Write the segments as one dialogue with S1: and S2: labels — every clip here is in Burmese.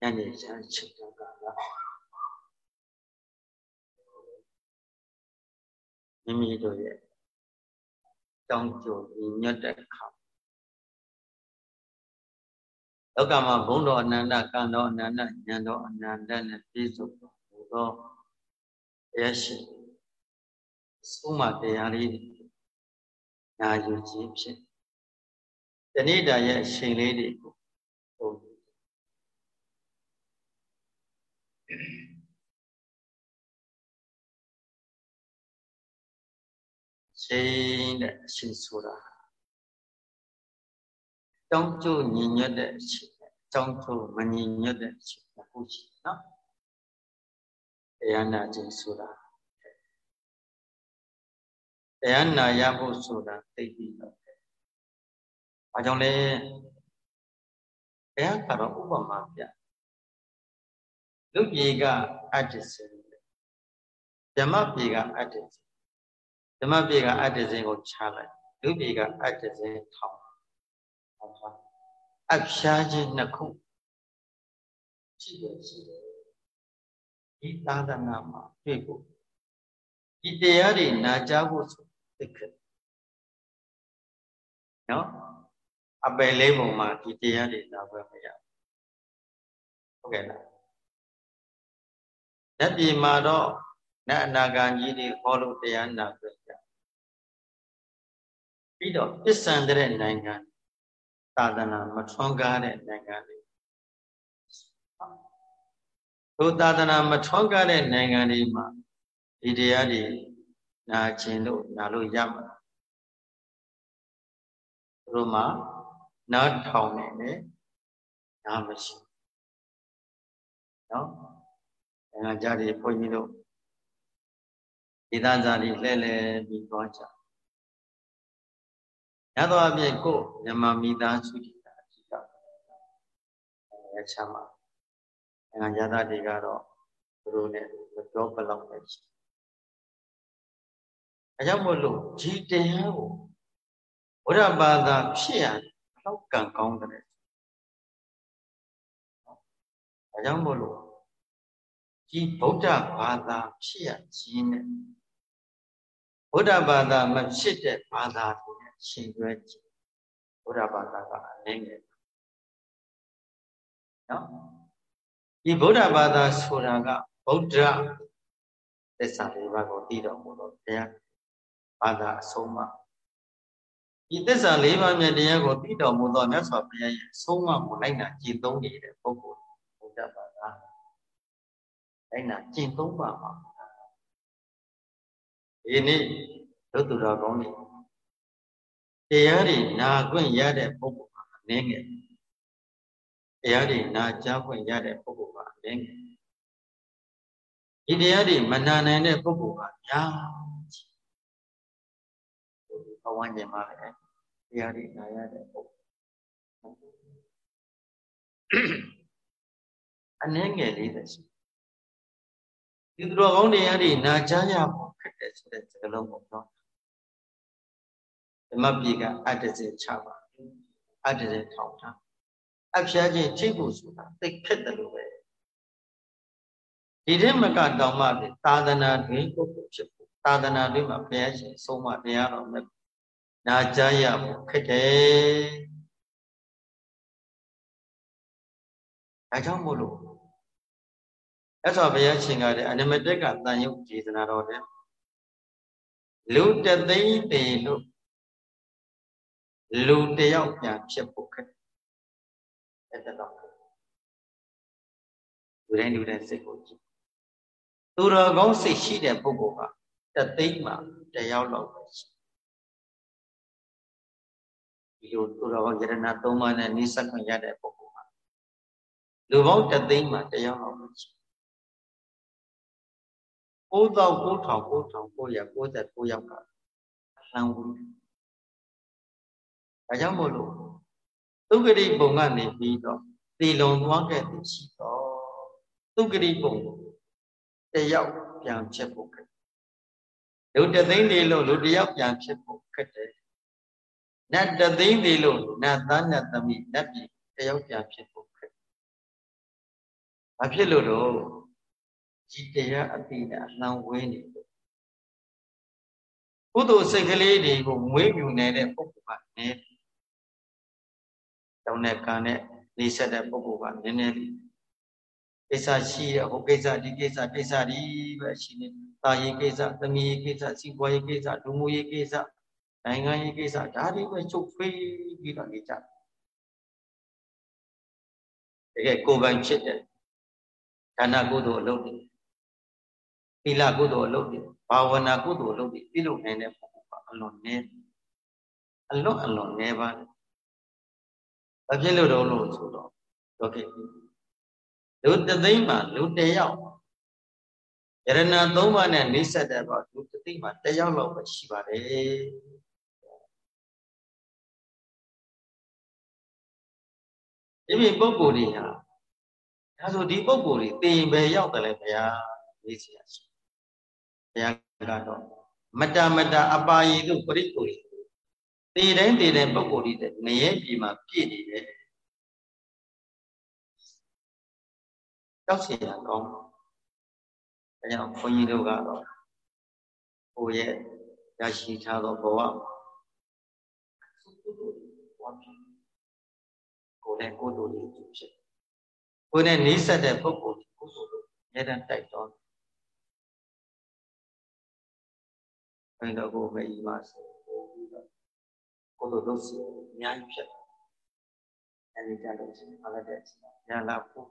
S1: ညနေချမ်းချိန်ကလာမိမိတို့ရဲ့တောင်းကြိုညွတ်တဲ့ခါလောကမှာဘုံတော်အနန္တကံတော်အနန္တဉာဏ်တော်အနန္တနဲ့ပြည့်စုံသောတရားရှိဆုံးမတရားလေးညာယူခြင်းဖြင့်တဏိတာရဲ့အချိန်လေးတွေကိုဟုတ် ချိန်တဲ့အချိန်ဆိုတာတောင်းကျိုးညီညွတ်တဲ့အချိန်တောင်းကျိုးမညီညွတ်တဲ့အချိန်ဟုတ်ရှိနော်တရားနာခြင်းဆိုတာတရားနာရဖို့ဆိုတာသိပြီးတော့။ဘာကြောင့်လဲ။တရားကတော့ဥပမာပြ။လူပြေကအတ္တစေဓမ္မပြေကအတ္တစေ ဓမ္မပြေကအတ္တစေကိုချလိုက်လူပြေကအတ္တစေထောင်းအဖျားခြင်းနှစ်ခုရှိတယ်ရှိတယ်ဒီသာသနာမှာတွေ့ဖို့ဒီတရားတွေနာကြားဖို့ဆိုသိခက်နော်အပယ်လေးပုံမှာဒီတရားတွေနာပွဲမရဟုတ်ကဲ့လားလက်ပြည်မှာတော့နတ်အနာဂံကြီးတွေဟောလို့တရားနာပွဲကြ ပြီးတော့ပစ္စံတဲ့နိုင်ငံသာသနာမထွန်းကားတဲ့နိုင်ငံတွေတို့သာသနာမထွန်းကားတဲ့နိုင်ငံတွေမှာဒီတရားတွေနာခြင်းလို့နာလို့ရမှာတို့မှာနားထောင်နေတယ်နားမရှိနော်ငါကြတယ်ဘုန်းကြီးတို့ဒီသားစားတွေလှဲ့လှဲပြီးသွားကြ ရသောအပြင်ကိုမြမမိသားစုတွေအဖြစ်ကရချမ်းပါငါကြတာတွေကတော့သူတို့နဲ့မပြောဘလောက်ပဲရှိအဲကြောင့်မို့လို့ဒီတရားကိုဘုရားဘာသာဖြစ်ရလောက်ကံကောင်းတယ်အဲကြောင့်မို့လို့ဒီဗုဒ္ဓဘာသာဖြစ်ရခြင်းနဲ့ဗုဒ္ဓဘာသာမဖြစ်တဲ့ဘာသာတွေနဲ့ ရှင်တွဲခြင်းဗုဒ္ဓဘာသာကအနည်းငယ်နော်ဒီဗုဒ္ဓဘာသာဆိုတာကဗုဒ္ဓသစ္စာလေးပါးကိုသိတော်မူတော့တရားဘာသာအဆုံးအမဒီသစ္စာလေးပါးမြတ်တရားကိုသိတော်မူသောမြတ်စွာဘုရားရဲ့အဆုံးအမကိုလိုက်နာကျင့်သုံးနေတဲ့ပုဂ္ဂိုလ်ဘုရားဘာသာလိုက်နာကျင့်သုံးပါမှာဒီနေ့တို့သူတော်ကောင်းတွေ တရားတွေနာခွင့်ရတဲ့ပုဂ္ဂိုလ်ဟာအနည်းငယ်တရားတွေနာကြားခွင့်ရတဲ့ပုဂ္ဂိုလ်ဟာအနည်းငယ်ဒီတရားတွေမနာနိုင်တဲ့ပုဂ္ဂိုလ်ကများဘဝဉာဏ်မှာလည်းတရားတွေနာရတဲ့ပုံအနည်းငယ်လေးပဲရှိဒီသူတော်ကောင်းတရားတွေနာကြားရဖို့ခက်တယ်ဆိုတဲ့စကားလုံးကိုပြော ဓမ္မပြေကအတ္တစေချပါအတ္တစေထောင်ထားအဖျားခြင်းချိန်ဖို့ဆိုတာသိခက်တယ်လို့ပဲဒီထဲမှာကတောင်မှသာသနာတွင်ကိုယ်ကိုဖြစ်ဖို့သာသနာတွင်မှာဘုရားရှင်ဆုံးမတရားတော်မြတ်နာကြားရဖို့ခက်တယ်အဲကြောင့်မို့လို့အဲ့ဆိုဘုရားရှင်ကလည်းအနမတက်ကတန်ရုပ်ဒေသနာတော်တဲ့လူတသိမ့်တေလို့ လူတယောက်ပြန်ဖြစ်ဖို့ခက်အဲ့ဒါတော့လူတိုင်းလူတိုင်းစိတ်ကိုကြည့်သူတော်ကောင်းစိတ်ရှိတဲ့ပုဂ္ဂိုလ်ကတသိမ့်မှတယောက်လောက်ပဲရှိဒီလိုသူတော်ကောင်းယရဏသုံးပါးနဲ့နိစ္စခွင့်ရတဲ့ပုဂ္ဂိုလ်ဟာလူပေါင်းတသိန်းမှာတရားဟောလို့ရှိ9999,999ယောက်ကအလှမ်းဝင် ဒါကြောင့်မို့လို့သုဂတိပုံကနေပြီးတော့တည်လုံသွားခဲ့သည်ရှိတော့သုဂတိပုံတယောက်ပြန်ဖြစ်ဖို့ခက်လူတသိန်းနေလို့လူတယောက်ပြန်ဖြစ်ဖို့ခက်တယ်နတ်တသိန်းသေးလို့နတ်သားနတ်သမီးနတ်ပြည်တယောက်ပြန်ဖြစ်ဖို့ခက်ဘာဖြစ်လို့တော့ဒီတရားအတိနဲ့အလံဝင်းနေလို့ကုသိုလ်စိတ်ကလေးတွေကိုမွေးမြူနေတဲ့ပုဂ္ဂိုလ်ကနေတော င်းတဲ့ကံနဲ့နေဆက်တဲ့ပုဂ္ဂိုလ်ကနည်းနည်းလေးကိစ္စရှိရဟိုကိစ္စဒီကိစ္စကိစ္စဒီပဲရှိနေတာရေးကိစ္စသမီးရေးကိစ္စစီးပွားရေးကိစ္စလူမှုရေးကိစ္စနိုင်ငံရေးကိစ္စဒါတွေပဲချုပ်ဖေးပြီးတော့နေကြတယ်တကယ်ကိုယ်ပိုင်ဖြစ်တဲ့ဒါနကုသိုလ်အလုပ်တွေသီလကုသိုလ်အလုပ်တွေဘာဝနာကုသိုလ်အလုပ်တွေပြုလုပ်နိုင်တဲ့ပုဂ္ဂိုလ်ကအလွန်နည်းအလွန်အလွန်နည်းပါတယ် ဘာဖြစ်လို့တော့လို့ဆိုတော့โอเคလူတသိန်းမှာလူတယောက်ယရဏသုံးပါးနဲ့နှိစက်တဲ့ပေါ့လူတသိန်းမှာတယောက်လောက်ပဲရှိပါတယ်ဒီမိပုဂ္ဂိုလ်တွေဟာဒါဆိုဒီပုဂ္ဂိုလ်တွေတင်ပဲရောက်တယ်လေဘုရားသိစီရရှိဘုရားကတော့မတမတအပါယီတို့ပရိကိုရီ တည်တိုင်းတည်တိုင်းပုဂ္ဂိုလ်တွေငရဲပြည်မှာပြည့်နေတယ်ကြောက်เสียကောင်းဒါကြောင့်ဘုန်းကြီးတို့ကတော့ကိုယ့်ရဲ့ရရှိထားသောဘဝကိုယ်နဲ့ကိုယ်တို့လေးဖြစ်ကိုယ်နဲ့နှိစက်တဲ့ပုဂ္ဂိုလ်ကိုယ်တို့အများတန်းတိုက်တော်ဘယ်တော့ကိုယ်ပဲဤပါစေ ကိုယ်တို့တို့စီအများကြီးဖြစ်အဲဒီကြလို့ရှိရင်အားလည်းတဲ့အချိန်ညာလာဖို့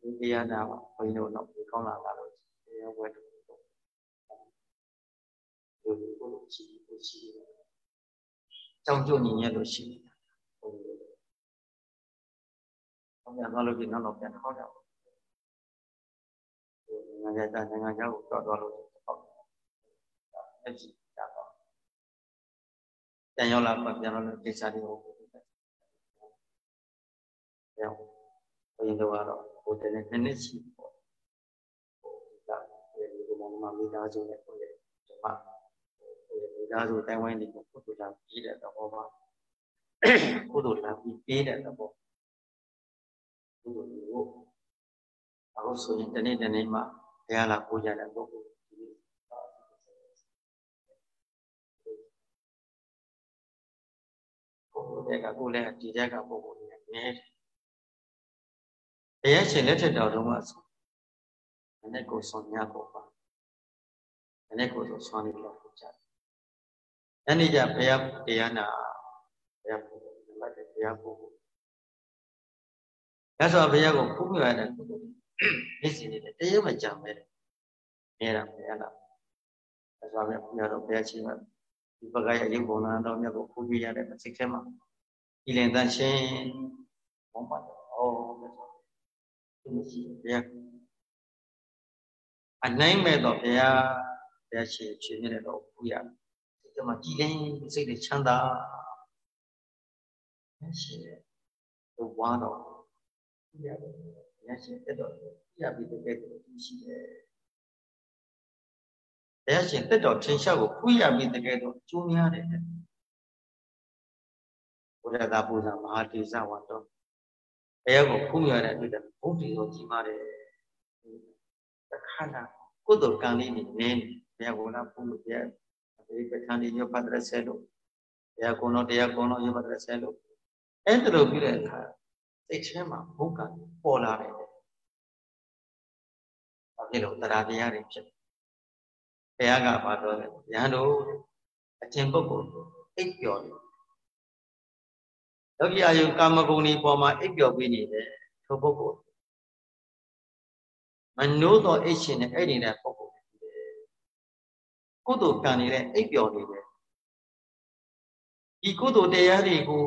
S1: ဒီတရားနာပါဘုန်းကြီးတို့တော့ဒီကောင်းလာတာလို့တရားဝဲတူတို့ဒီကိုယ်ရှိကိုရှိကြောင်ကြုံညီညွတ်လို့ရှိနေတာဘုန်းကြီးတို့။ပြန်သွားလို့ဒီနောက်တော့ပြန်ထောက်ကြပါ။နိုင်ငံခြားနိုင်ငံခြားကိုသွားသွားလို့ထောက်။အဲ့ဒီကြတော့ ပြန်ရောက်လာမှပြန်တော့ကိစ္စတွေကိုပြန်ဘုရင်တို့ကတော့ဟိုတည်းနဲ့နည်းနည်းရှိပေါ့။ဟိုဒါဒီကမောင်မမိသားစုနဲ့ကိုယ်ဓမ္မဟိုမိသားစုတိုင်ဝိုင်းတွေကိုကုသိုလ်လာပြီးတဲ့သဘောပါ။ကုသိုလ်လာပြီးပြီးတဲ့သဘောကုသိုလ်တွေကိုအခုဆိုရင်တနေ့တနေ့မှဘုရားလာပို့ကြတဲ့ပုဂ္ဂိုလ် ပုဂ္ဂိုလ်တွေကကိုယ်လည်းဒီတက်ကပုဂ္ဂိုလ်တွေနည်းတယ်ဘုရားရှင်လက်ထက်တော်တုန်းကဆိုနည်းကိုဆွန်များကိုပါနည်းကိုဆိုဆွန်နေလို့ပို့ကြတယ်။အဲ့ဒီကြဘုရားတရားနာဘုရားပုဂ္ဂိုလ်နံပါတ်ဘုရားပုဂ္ဂိုလ်မြတ်စွာဘုရားကိုဖူးမြရတဲ့ကုသိုလ်မျက်စိနဲ့တရုပ်မကြံမဲ့တယ်။နေတာဘုရားလား။မြတ်စွာဘုရားဘုရားတော်ဘုရားရှင်က ဒီပကရဲ့ရုပ်ပုံနာတော်မြတ်ကိုဖူးပြရတဲ့စိတ်ထဲမှာဤလင်တန်ရှင်းဘုံပါတော့ဟောမြတ်စွာဘုရားရှိဘုရားအနိုင်မဲ့တော့ဘုရားဘုရားရှင်ရှင်နေတဲ့တော့ဖူးရစိတ်ထဲမှာကြည်လင်းစိတ်တွေချမ်းသာရှိတယ်။ဝါတော့ပြရတယ်။ရရှင်တက်တော်ပြပြီးတဲ့ကဲတော့သူရှိတယ်။ ရရှင်တက်တော်ထင်ရှားကိုဖူးရပြီးတဲ့ကဲတော့ကျိုးများတယ်။ဘုရားသာပူဇာမဟာတေဇဝါတော်တရားကိုဖူးရတဲ့အတွက်ဘုဒ္ဓရောကြီးမားတယ်။တခါလာကုသိုလ်ကံလေးနေနေဘုရားကလာဖူးလို့ဘုရားဒီပဋ္ဌာန်းဒီညပတ်တဲ့ဆဲလို့ဘုရားကုံတော်တရားကုံတော်ညပတ်တဲ့ဆဲလို့အဲ့ဒါလိုပြီးတဲ့အခါစိတ်ထဲမှာဘုက္ကပေါ်လာတယ်။ဘာဖြစ်လို့တရားတရားတွေဖြစ် ဘုရားကဘာပြောလဲ။ညာတို့အကျင့်ပုဂ္ဂိုလ်အိပ်ပျော်တယ်။လောကီအာယုကာမဂုဏ်ဒီပေါ်မှာအိပ်ပျော်ပြီးနေတယ်ထိုပုဂ္ဂိုလ်မနိုးတော့အိပ်ရှင်နဲ့အဲ့ဒီနဲ့ပုဂ္ဂိုလ်ကုသိုလ်ကံနေတဲ့အိပ်ပျော်နေတယ်ဒီကုသိုလ်တရားတွေကို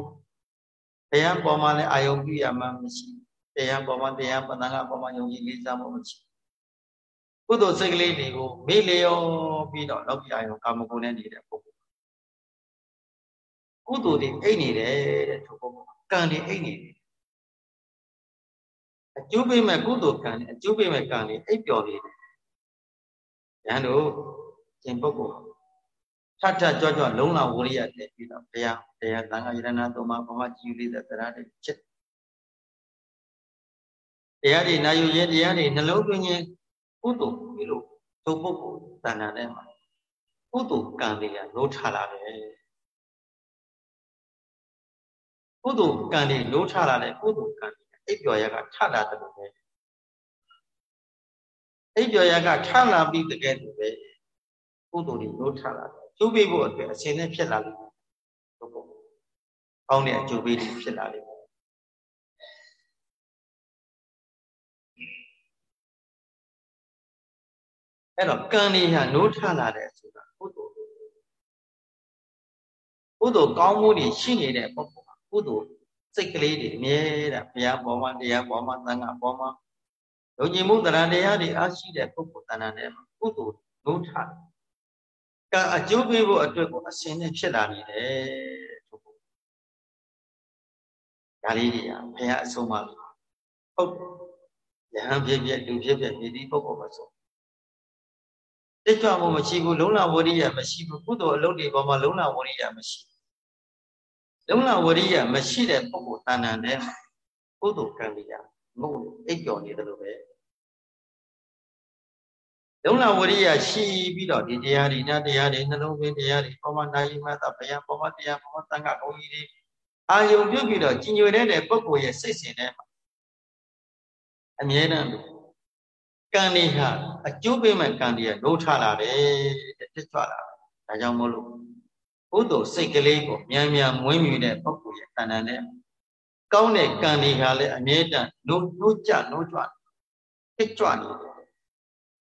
S1: တရားပေါ်မှာလည်းအာယုံပြုရမှမရှိတရားပေါ်မှာတရားပဒနာပေါ်မှာယုံကြည်လေးစားမှုမရှိ ကုသိုလ်စိတ်ကလေးတွေကိုမေ့လျော်ပြီးတော့လောကီအာယုံကာမဂုဏ်နဲ့နေတဲ့ပုဂ္ဂိုလ်ကုသိုလ်တွေအိတ်နေတယ်တဲ့သူပုဂ္ဂိုလ်ကံတွေအိတ်နေတယ်အကျိုးပေးမဲ့ကုသိုလ်ကံနဲ့အကျိုးပေးမဲ့ကံတွေအိပ်ပျော်နေတယ်။ညာတို့ကျင်ပုဂ္ဂိုလ်ထထကြွကြွလုံးလာဝရိယတက်ပြီးတော့ဘုရားတရားသံဃာယရဏသုံးပါးဘဝကြည်လေးတဲ့တရားတွေဖြစ်တရားတွေနာယူခြင်းတရားတွေနှလုံးသွင်းခြင်း ကုသိုလ်ပြုလို့သူပုဂ္ဂိုလ်တဏ္ဍာနဲ့မှာကုသိုလ်ကံတွေကနိုးထလာတယ်ကုသိုလ်ကံတွေနိုးထလာတဲ့ကုသိုလ်ကံတွေအိပ်ပျော်ရကထလာတယ်လို့ပဲအိပ်ပျော်ရကထလာပြီးတကယ်လို့ပဲကုသိုလ်တွေနိုးထလာတယ်ကျိုးပေးဖို့အတွက်အစဉ်နဲ့ဖြစ်လာလို့ပုဂ္ဂိုလ်ကောင်းတဲ့အကျိုးပေးတွေဖြစ်လာလိမ့်မယ် အဲ့တော့ကံတွေဟာနိုးထလာတယ်ဆိုတာကုသိုလ်ကုသိုလ်ကောင်းမှုတွေရှိနေတဲ့ပုဂ္ဂိုလ်ဟာကုသိုလ်စိတ်ကလေးတွေအမြဲတမ်းဘုရားပေါ်မှာတရားပေါ်မှာသံဃာပေါ်မှာယုံကြည်မှုတရားတရားတွေအားရှိတဲ့ပုဂ္ဂိုလ်တဏ္ဍာနဲ့ကုသိုလ်နိုးထကံအကျိုးပေးဖို့အတွက်ကိုအစဉ်နဲ့ဖြစ်လာနေတယ်ဆိုဖို့ဒါလေးတွေကဘုရားအဆုံးအမဟုတ်ယဟန်ဖြစ်ဖြစ်လူဖြစ်ဖြစ်မြည်သည့်ပုဂ္ဂိုလ်မဆို တိတ်ကြွမှုမရှိဘူးလုံလဝရိယမရှိဘူးကုသိုလ်အလုပ်တွေပေါ်မှာလုံလဝရိယမရှိလုံလဝရိယမရှိတဲ့ပုဂ္ဂိုလ်တဏ္ဍာနဲ့ကုသိုလ်ကံတရားငုံအိပ်ပျော်နေတယ်လို့ပဲလုံလဝရိယရှိပြီးတော့ဒီတရားတွေနာတရားတွေနှလုံးသွင်းတရားတွေပေါ်မှာနာယိမတဘယံပေါ်မှာတရားပေါ်မှာတန်ခါဘုန်းကြီးတွေအာယုံပြုတ်ပြီးတော့ကြီးညိုတဲ့ပုဂ္ဂိုလ်ရဲ့စိတ်စဉ်ထဲမှာအမြဲတမ်း ကံတွေဟာအကျိုးပေးမဲ့ကံတွေကလိုးထလာတယ်တက်ကြွလာတယ်ဒါကြောင့်မို့လို့ဘုဒ္ဓစိတ်ကလေးကိုမြန်မြန်မွေးမြူတဲ့ပုဂ္ဂိုလ်ရဲ့တဏ္ဍာနဲ့ကောင်းတဲ့ကံတွေဟာလည်းအမြဲတမ်းနိုးနိုးကြနိုးကြွတက်ကြွနေတယ်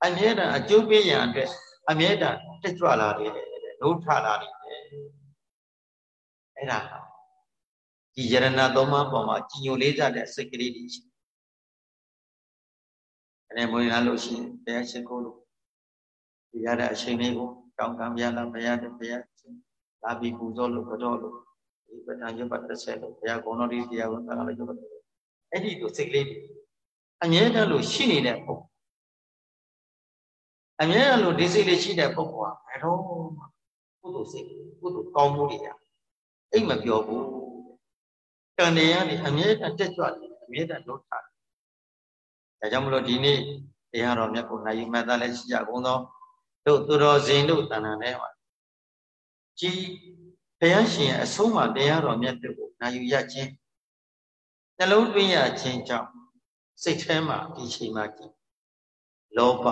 S1: အမြဲတမ်းအကျိုးပေးရန်အတွက်အမြဲတမ်းတက်ကြွလာတယ်နိုးထလာတယ်အဲ့ဒါဒီယရဏသုံးပါးပေါ်မှာကြည်ညိုလေးကြတဲ့စိတ်ကလေးတွေရှိ တယ်။အဲမွေးလာလို့ရှိရင်တရားရှိခိုးလို့ဒီရတဲ့အချိန်လေးကိုတောင်းကံပြလာဘုရားတဲ့ဘုရားလာပြီးပူဇော်လို့ကြောလို့ဒီပဋ္ဌာန်းရုပ်ပတ်သက်လို့ဘုရားကုံတော်ဒီတရားကိုသံဃာလည်းရုပ်ပတ်အဲ့ဒီလိုစိတ်ကလေးတွေအမြဲတမ်းလို့ရှိနေတဲ့ပုံအမြဲတမ်းလို့ဒီစိတ်လေးရှိတဲ့ပုဂ္ဂိုလ်ကဘယ်တော့မှကုသိုလ်စိတ်ကုသိုလ်ကောင်းမှုတွေရအိတ်မပြောဘူးကံတရားတွေအမြဲတမ်းတက်ကြွတယ်အမြဲတမ်းလုပ်ထားတယ် ဒါကြောင့်မလို့ဒီနေ့တရားတော်မြတ်ကိုနိုင်ယူမှတ်သားလည်းရှိကြကုန်သောတို့သူတော်စင်တို့တဏ္ဍာနဲ့ပါကြီးဘုရားရှင်ရဲ့အဆုံးအမတရားတော်မြတ်တို့ကိုနိုင်ယူရခြင်းနှလုံးသွင်းရခြင်းကြောင့်စိတ်ထဲမှာဒီချိန်မှာကြည်လောဘ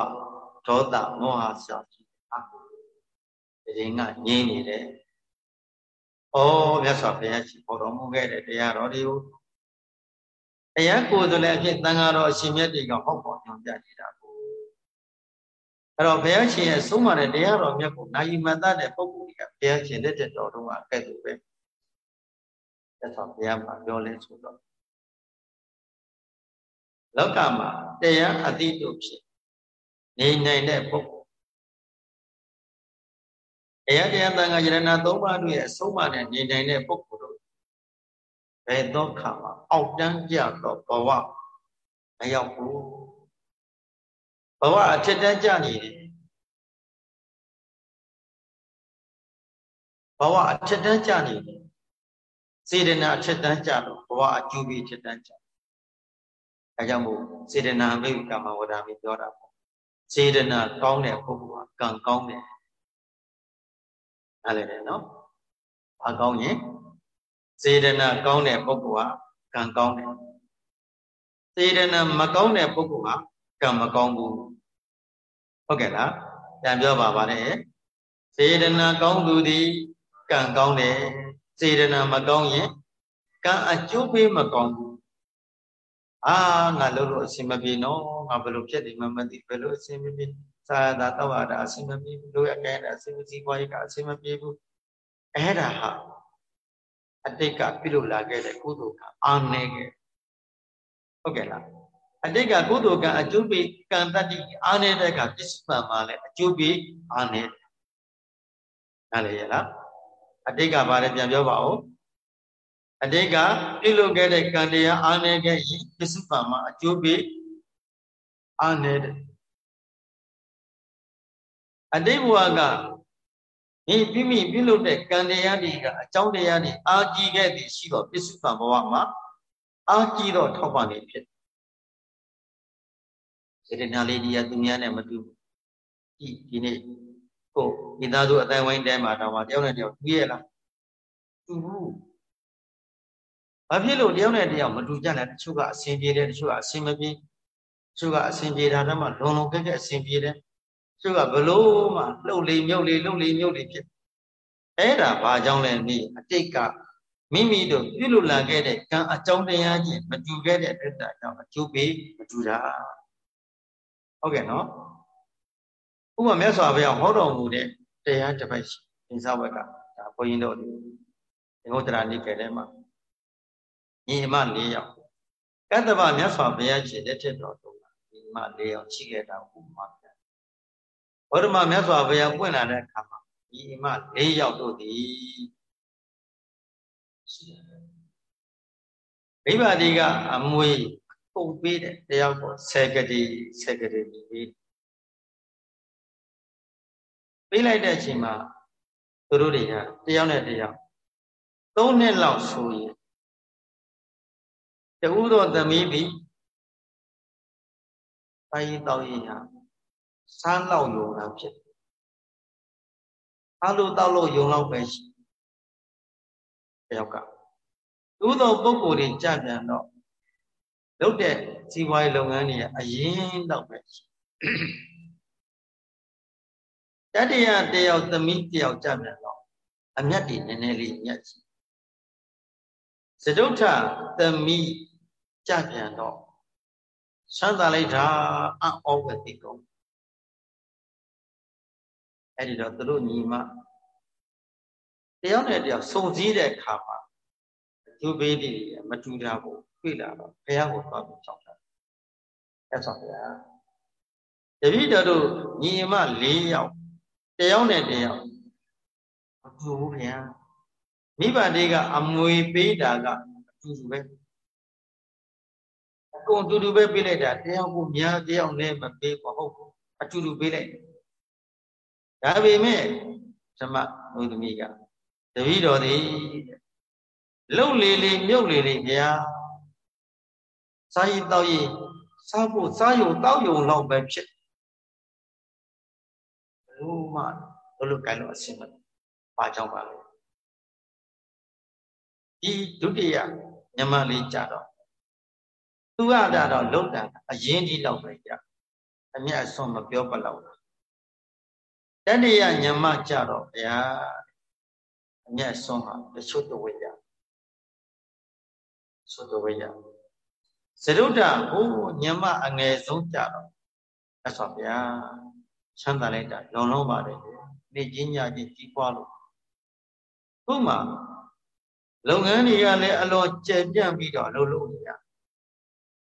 S1: ဒေါသမောဟစာရှိအကုသိုလ်တရင်ကငြင်းနေတယ်။ဩမြတ်စွာဘုရားရှင်ပေါ်တော်မူခဲ့တဲ့တရားတော်တွေကို တရားကိုယ်ဆိုလည်းအဖြစ်သံဃာတော်အရှင်မြတ်တွေကဟောပေါ်ညွှန်ပြနေတာကိုအဲ့တော့ဘုရားရှင်ရဲ့ဆုံးမတဲ့တရားတော်မြတ်ကိုနိုင်မှတ်တဲ့ပုဂ္ဂိုလ်တွေကဘုရားရှင်လက်ထက်တော်တော်ကကဲ့သို့ပဲသက်ဆောင်ဘုရားမှာပြောလဲဆိုတော့လောကမှာတရားအတိတို့ဖြစ်နေနိုင်တဲ့ပုဂ္ဂိုလ်တရားတရားသံဃာယရဏသုံးပါးတို့ရဲ့အဆုံးအမနဲ့နေနိုင်တဲ့ပုဂ္ဂိုလ်တို့ ဘယ်တော့ခါမှအောက်တန်းကြတော့ဘဝမရောက်ဘူးဘဝအထက်တန်းကြနေတယ်ဘဝအထက်တန်းကြနေတယ်စေတနာအထက်တန်းကြတော့ဘဝအကျိုးပြီးအထက်တန်းကြအဲကြောင့်မို့စေတနာမိကမ္မဝဒာမိပြောတာပေါ့စေတနာကောင်းတဲ့ပုဂ္ဂိုလ်ကကံကောင်းတယ်နားလည်တယ်နော်ဘာကောင်းရင် စေတနာကောင်းတဲ့ပုဂ္ဂိုလ်ကကံကောင်းတယ်စေတနာမကောင်းတဲ့ပုဂ္ဂိုလ်ကကံမကောင်းဘူးဟုတ်ကဲ့လားပြန်ပြောပါပါလေစေတနာကောင်းသူသည်ကံကောင်းတယ်စေတနာမကောင်းရင်ကံအကျိုးပေးမကောင်းဘူးအာငါလို့လို့အစင်မပြေနော်ငါဘယ်လိုဖြစ်နေမှမသိဘယ်လိုအစင်မပြေသာသာတော့ရတာအစင်မပြေဘူးလို့ရကဲတာအစင်မစီပွားရေးကအစင်မပြေဘူးအဲ့ဒါဟာ အတိတ်ကပြုလုပ်လာခဲ့တဲ့ကုသိုလ်ကအာနေခဲ့ဟုတ်ကဲ့လားအတိတ်ကကုသိုလ်ကအကျိုးပေးကံတတ္တိအာနေတဲ့ကပစ္စည်းမှန်မှလည်းအကျိုးပေးအာနေနားလေရလားအတိတ်ကဘာလဲပြန်ပြောပါဦးအတိတ်ကပြုလုပ်ခဲ့တဲ့ကံတရားအာနေခဲ့ရင်ပစ္စည်းမှန်မှအကျိုးပေးအာနေတဲ့အတိတ်ဘဝက ဒီပြမိပြုလုပ်တဲ့ကံတရားတွေကအကြောင်းတရားတွေအာကြည့်ခဲ့သည်ရှိတော့ပစ္စုပန်ဘဝမှာအာကြည့်တော့ထောက်ပံ့နေဖြစ်စေတနာလေးဒီကသူများနဲ့မတူဒီဒီနေ့ကိုမိသားစုအတိုင်းဝိုင်းတဲမှာတော့တယောက်နဲ့တယောက်တူရဲ့လားတူဘူးဘာဖြစ်လို့တယောက်နဲ့တယောက်မတူကြလဲတချို့ကအဆင်ပြေတယ်တချို့ကအဆင်မပြေတချို့ကအဆင်ပြေတာတော့မှလုံလုံကဲကဲအဆင်ပြေတယ် တချို့ကဘလို့မှလှုပ်လေမြုပ်လေလှုပ်လေမြုပ်လေဖြစ်အဲ့ဒါဘာကြောင့်လဲနေအတိတ်ကမိမိတို့ပြုလုပ်လာခဲ့တဲ့ကံအကြောင်းတရားချင်းမတူခဲ့တဲ့အတွက်ကြောင့်အကျိုးပေးမတူတာဟုတ်ကဲ့နော်ဥပမာမြတ်စွာဘုရားဟောတော်မူတဲ့တရားတစ်ပိုက်ရှိသင်္သဝက်ကဒါဘုန်းကြီးတို့ဒီငုတ္တရာနိကေထဲမှာညီမ၄ယောက်ကတ္တဗမြတ်စွာဘုရားရှင်လက်ထက်တော်တုန်းကညီမ၄ယောက်ရှိခဲ့တာဥပမာ ပြဘောဓမမြတ်စွာဘုရားပွင့်လာတဲ့အခါမှာညီမ၄ယောက်တို့သည်မိဘဒီကအမွေပုံပေးတဲ့တယောက်ကိုဆယ်ကတိဆယ်ကတိပြီးပေးလိုက်တဲ့အချိန်မှာသူတို့တွေကတယောက်နဲ့တယောက်သုံးနှစ်လောက်ဆိုရင်တူသောသမီးပြီးတိုင်းတောက်ရင်ဟာ စားလောက်ယုံတာဖြစ်အားလို့တောက်လို့ယုံလောက်ပဲရှိတယောက်ကသို့သောပုဂ္ဂိုလ်တွေကြပြန်တော့လုပ်တဲ့စီးပွားရေးလုပ်ငန်းတွေအရင်တော့ပဲရှိတတရတယောက်သမီးတယောက်ကြပြန်တော့အမျက်တွေနည်းနည်းလေးမျက်ရှိစတုထသမီးကြပြန်တော့ချမ်းသာလိုက်တာအံ့ဩဝဲသိကုန် အဲ့ဒီတော့သူတို့ညီမတယောက်နဲ့တယောက်စုံစည်းတဲ့အခါမှာအကျိုးပေးတွေမတူတာကိုတွေ့လာတော့ဘုရားကိုသွားပြီးကြောက်တာအဲ့ဆိုဗျာတပည့်တော်တို့ညီမ၄ယောက်တယောက်နဲ့တယောက်မတူဘူးဗျာမိဘတွေကအမွေပေးတာကအတူတူပဲအကုန်တူတူပဲပေးလိုက်တာတယောက်ကိုများတယောက်နဲ့မပေးမဟုတ်ဘူးအတူတူပေးလိုက် ဒါပေမဲ့ဓမ္မဘုဒ္ဓမီကတပည့်တော်သည်လှုပ်လေလေမြုပ်လေလေဗျာစားရည်တောက်ရည်စားဖို့စားယုံတောက်ယုံလောက်ပဲဖြစ်ဘူးမှဘလို့ကိုင်လို့အဆင်မပြေဘာကြောင့်ပါလဲဒီဒုတိယညမလေးကြတော့သူကဒါတော့လုတ်တာအရင်ဒီလောက်ပဲကြအမြတ်အစွန်မပြောပလောက် တတိယညမကြတော့ဗျာအမျက်ဆုံးဟာတချို့တဝိယသုတဝိယသရုဒ္ဓဟိုညမအငယ်ဆုံးကြတော့အဲ့ဆိုဗျာချမ်းသာလိုက်တာလုံလုံးပါတယ်နေချင်းညချင်းကြီးပွားလို့ခုမှလုပ်ငန်းတွေကလည်းအလွန်ကြဲပြန့်ပြီးတော့လှုပ်လို့နေရ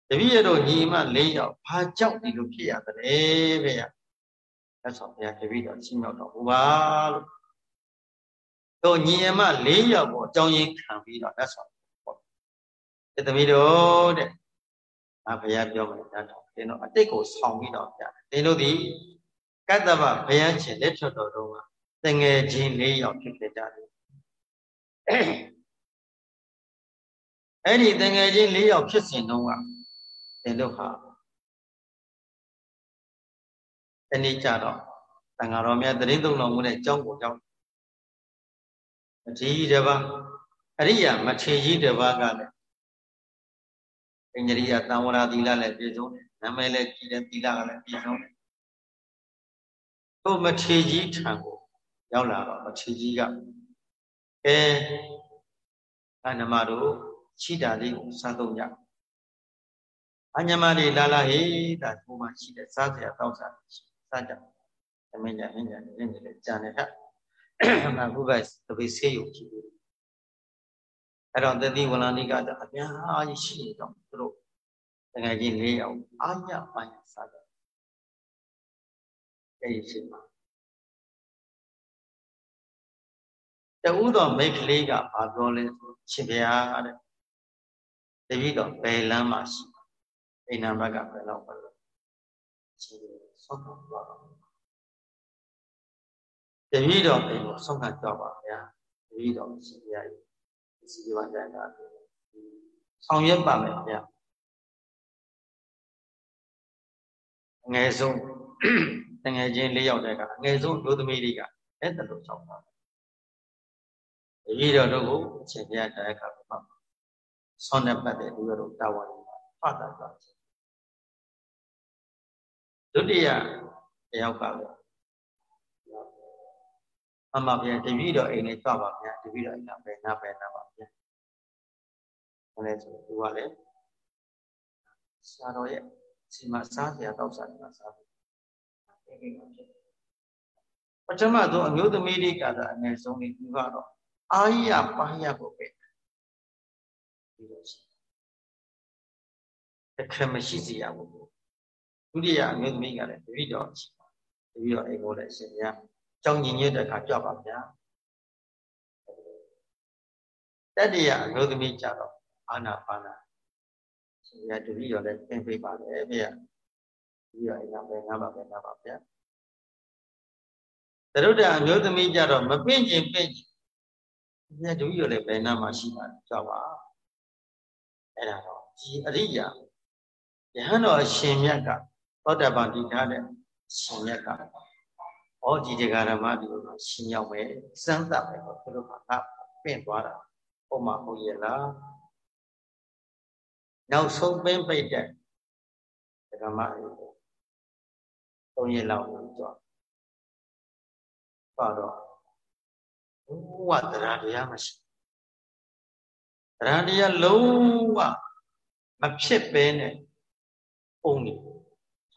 S1: တပည့်ရတို့ညီမ၄ယောက်ဘာကြောင့်ဒီလိုဖြစ်ရသလဲဗျာ အဲ့ဆိုဗျာတပည့်တော်ချင်းမြောက်တော့ဟိုပါလို့တို့ညီအမ၄ယောက်ကိုအကြောင်းရင်းခံပြီးတော့လက်ဆောင်ပေါ့ဒီသမီးတို့တဲ့ငါဘုရားပြောမယ်တတ်တော့သင်တို့အတိတ်ကိုဆောင်ပြီးတော့ပြတယ်သင်တို့ဒီကတ္တဗဘုရားရှင်လက်ထွက်တော်တော့ကတငယ်ချင်း၄ယောက်ဖြစ်ခဲ့ကြတယ်အဲ့ဒီတငယ်ချင်း၄ယောက်ဖြစ်စဉ်တုန်းကသင်တို့ဟာ တနေ့ကြတော့တန်ဃာတော်များတရင်သုံးတော်မူတဲ့အကြောင်းကိုကြောင်းမထေကြီးတစ်ပါးအရိယာမထေကြီးတစ်ပါးကလည်းအင်္ဂရိယတံဝရသီလလည်းပြည့်စုံတယ်နာမည်လည်းကြည်တယ်သီလကလည်းပြည့်စုံတယ်တို့မထေကြီးထံကိုရောက်လာတော့မထေကြီးကအဲအနမတို့ရှိတာလေးကိုစားသုံးကြအညမတွေလာလာဟေးဒါကိုမှရှိတယ်စားစရာတောက်စားရှိ စားကြသမင်းညာမင်းညာနေနေလေကြံနေဟဲ့အခုပဲတပိဆေးရုံကြည့်လို့အဲ့တော့တတိဝလဏိကတော့အများကြီးရှိနေတော့သူတို့တကယ်ကြီး၄ယောက်အာညပိုင်းစားတယ်အဲ့ဒီရှိမှာတူသောမိတ်ကလေးကဘာပြောလဲဆိုရှင်ဗျာတဲ့တပည့်တော်ဘယ်လမ်းမှာရှိအိမ်နံဘက်ကဘယ်လောက်ပဲလို့ရှင် ဆောက်တော့သွားတပည့်တော်အိမ်ကိုဆုံးခံကြပါဗျာတပည့်တော်ရှင်ဘုရားကြီးစီဝါဒတာဆောင်ရွက်ပါမယ်ဗျာအငယ်ဆုံးတငယ်ချင်း၄ယောက်တည်းကအငယ်ဆုံးလူသမီးတွေကအဲ့ဒါလို့ဆောင်တာတပည့်တော်တို့ကိုအရှင်ဘုရားတရားကမှဆောင်းတဲ့ပတ်တဲ့လူတို့တာဝန်ဖတ်တာပါ ဒုတိယတယောက်ကလည်းအမှဗျာတပည့်တော်အိမ်လေးကြွပါဗျာတပည့်တော်အိမ်ကဘယ်နာဘယ်နာပါဗျာဘယ်လဲဆိုသူကလည်းဆရာတော်ရဲ့စီမစားစရာတောက်စားနေမှာစားတယ်ပထမဆုံးအမျိုးသမီးတွေကသာအငယ်ဆုံးလေးသူကတော့အာရပါရကိုပဲပြီးတော့ရှိအခက်မရှိစေရဘူးဒု တိယအမျိုးသမီးကလည်းတပည့်တော်ရှိပါတပည့်တော်အိမ်ကိုလည်းရှင်ဗျာကြောင်းညီညွတ်တဲ့အခါကြွပါဗျာတတိယအမျိုးသမီးကြတော့အာနာပါနာရှင်ဗျာတပည့်တော်လည်းသင်ပေးပါလေဗျာတပည့်တော်အိမ်ကပဲငါပါပဲငါပါဗျာသရုတ်တအမျိုးသမီးကြတော့မပင့်ကျင်ပင့်ကျင်ဗျာတပည့်တော်လည်းဘယ်နာမှရှိပါကြွပါအဲ့ဒါတော့ဒီအရိယာယဟန်တော်အရှင်မြတ်က သောတပန်တည်ထားတဲ့ရှင်မြတ်ကဩဒီတရားဓမ္မဒီလိုရှင်ရောက်မယ်စမ်းသပ်မယ်ပေါ့သူတို့ကပင့်သွားတာပုံမှန်ဟုတ်ရဲ့လားနောက်ဆုံးပင်ပိတ်တဲ့ဓမ္မတွေသုံးရက်လောက်လို့ကြွားပါတော့ဘဝတရားတရားမရှိတရားတရားလုံးဝမဖြစ်ပဲနဲ့ပုံနေ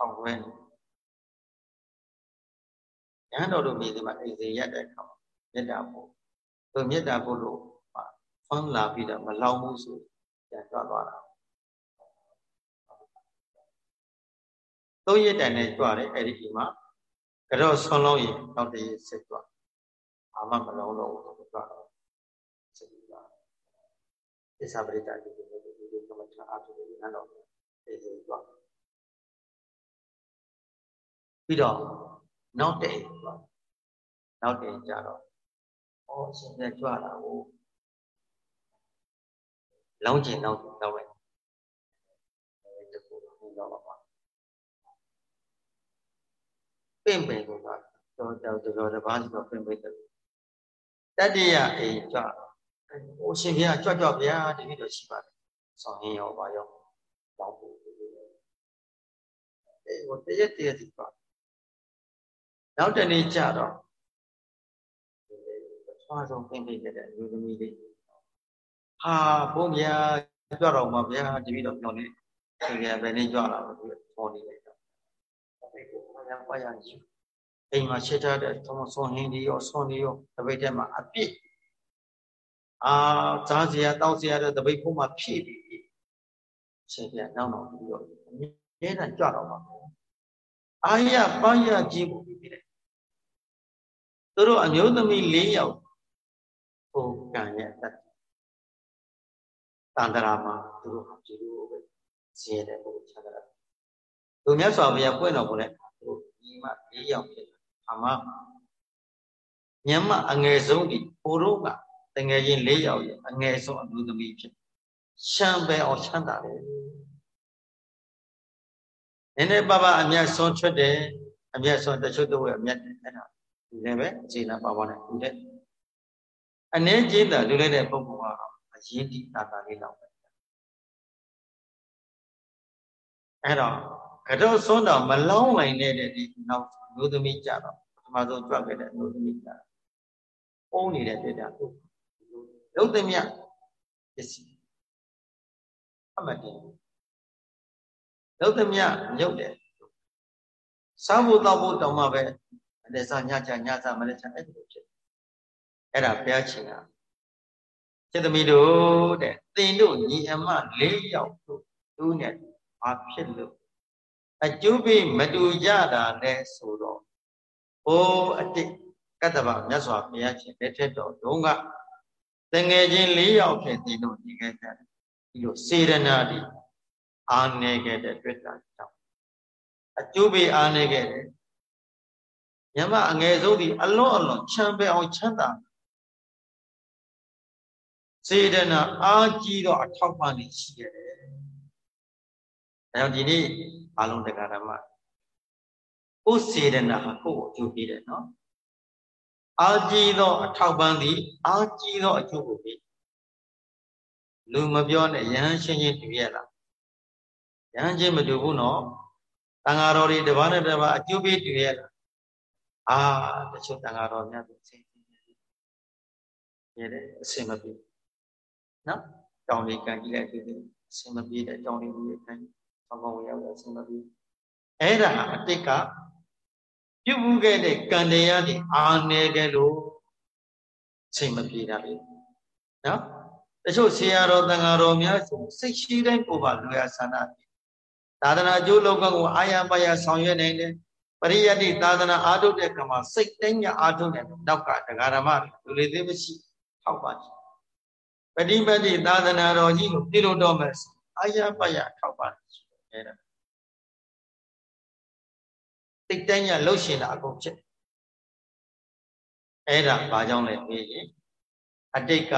S1: ဆောင်ရွက်နေရဟန်းတော်တို့မြေဒီမှာအိမ်စဉ်ရက်တဲ့အခါမေတ္တာပို့သူမေတ္တာပို့လို့ဖမ်းလာပြီးတော့မလောင်ဘူးဆိုပြန်ကြွသွားတာသုံးရက်တိုင်နဲ့ကြွတယ်အဲ့ဒီဒီမှာကတော့ဆွန်လုံးရင်နောက်တည်းဆက်ကြွအာမမလောင်တော့ဘူးကြွတော့ဆက်ကြွသစ္စာပရိသတ်ဒီလိုဒီလိုကမ္မထာအထုတွေနန်းတော်အေးကြွ ပြီးတော့နောက်တည်းနောက်တည်းကြတော့ဩအရှင်ပြကြွလာကိုလောင်းကျင်နောက်နောက်လိုက်တကူတော့ပါပါပင့်ပင်ကတော့တော်တော်တော်တပားစီတော့ပင့်ပင်တယ်တတ္တိယအိမ်ကြွဟိုရှင်ပြကြွကြွဗျာတတိတော့ရှိပါတယ်ဆောင်းရင်ရောပါရောတောင်းဖို့အေးဟိုတရက်တရက်ဒီပါ နောက်တနေ့ကျတော့ဆွာဆုံးပင်ပင်တဲ့အလူသမီးလေးဟာဘုန်းဗျာကြွတော့မှာဗျာတပည့်တော်ပြောနေရှင်ဗျာဘယ်နေ့ကြွလာလို့ခေါ်နေလိုက်တော့အဲ့ကိုဘုရားပွားရရှိအိမ်မှာရှင်းထားတဲ့သုံးဆွန်ဟင်းဒီရောဆွန်ဒီရောတပိတ်ထဲမှာအပြည့်အာစားစရာတောက်စရာတဲ့တပိတ်ဖို့မှာဖြည့်ပြီးရှင်ဗျာနောက်တော့ပြီးတော့အမြဲတမ်းကြွတော့မှာအာရပန်းရကြီးကိုပြီးတယ် သူတို့အမျိုးသမီး၄ယောက်ဟိုကံရဲ့အသက်တန်တရာမှာသူတို့ဟာဒီလိုပဲဇင်းတဲ့ဘုရားချတာသူမြတ်စွာဘုရားပွင့်တော်မူတဲ့သူဒီမှာ၄ယောက်ဖြစ်တယ်အမညမအငယ်ဆုံးဒီဘိုးတို့ကတငယ်ချင်း၄ယောက်ရဲ့အငယ်ဆုံးအမျိုးသမီးဖြစ်ရှမ်းပဲအောင်ချမ်းသာတယ်နည်းနည်းပါးပါးအမျက်ဆုံးထွက်တယ်အမျက်ဆုံးတချို့တော့အမျက်တယ်အဲ့ဒါဒီ လည်းပဲအခြေနာပါပါနဲ့ဒီတဲ့အနေကျေးတာလူလိုက်တဲ့ပုဂ္ဂိုလ်ကတော့အရေးကြီးတာတာလေးတော့ပဲအဲ့တော့ကတော့စွန်းတော့မလောင်းနိုင်တဲ့ဒီနောက်မျိုးသမီးကြတော့ပထမဆုံးကြွခဲ့တဲ့မျိုးသမီးကြတော့အုံးနေတဲ့တွေ့တာဟုတ်လုံးသမ ्या ပစ္စည်းအမှတ်တယ်လုံးသမ ्या မြုပ်တယ်စားဖို့တောက်ဖို့တောင်မှပဲ လက်စားညချညစားမလက်ချအဲ့ဒီလိုဖြစ်အဲ့ဒါဘုရားရှင်ကစေတမီတို့တဲ့တင်တို့ညီအမ၄ယောက်တို့သူနဲ့ဘာဖြစ်လို့အကျိုးပေးမတူကြတာလဲဆိုတော့ဟိုအတိတ်ကတ္တဗမြတ်စွာဘုရားရှင်လက်ထက်တော်ဒုံကတငယ်ချင်း၄ယောက်ဖြစ်တင်တို့ညီခဲ့ကြတယ်ဒီလိုစေရနာတိအာနေခဲ့တဲ့တွေ့တာကြောင့်အကျိုးပေးအာနေခဲ့တယ် ညမအငယ်ဆုံးဒီအလွန်အလွန်ချမ်းပဲအောင်ချမ်းသာစေတနာအားကြီးတော့အထောက်ပံ့နေရှိရတယ်။အဲကြောင့်ဒီနေ့အလုံးတက္ကရာမကိုယ်စေတနာဟာကိုယ့်ကိုအကျိုးပေးတယ်နော်အာကြီးသောအထောက်ပံ့သည်အာကြီးသောအကျိုးကိုပေးလူမပြောနဲ့ယဟန်ရှင်းချင်းတူရဲ့လားယဟန်ချင်းမတူဘူးနော်တန်ဃာတော်တွေတပါးနဲ့တပါးအကျိုးပေးတူရဲ့လား အာတချို့တန်ဃာတော်များသူစိတ်ရဲတယ်အစင်မပြေနော်တောင်းလေးကန်ကြည့်လိုက်ဒီအစင်မပြေတဲ့တောင်းလေးကြီးကန်ဆောင်းကောင်းဝင်ရောက်အစင်မပြေအဲ့ဒါအတိတ်ကပြုတ်မှုခဲ့တဲ့ကံတရားတွေအာနေကြလို့စိတ်မပြေတာလေနော်တချို့ဆရာတော်တန်ဃာတော်များဆိုစိတ်ရှိတိုင်းကိုပါလူရဆန္ဒသာသနာကျိုးလောကကိုအာရပါရဆောင်ရွက်နိုင်တယ် ပရိယတ်တိသာသနာအာထုတ်တဲ့ကံမှာစိတ်တိုင်းညအာထုတ်တဲ့နောက်ကတရားဓမ္မလူလေသေးမရှိထောက်ပါချင်ပฏิပတ်တိသာသနာတော်ကြီးကိုပြုလို့တော့မယ်အာရပါရထောက်ပါရှိတယ်အဲ့ဒါစိတ်တိုင်းညလှုပ်ရှင်တာအကုန်ဖြစ်အဲ့ဒါဘာကြောင့်လဲမေးရင်အတိတ်က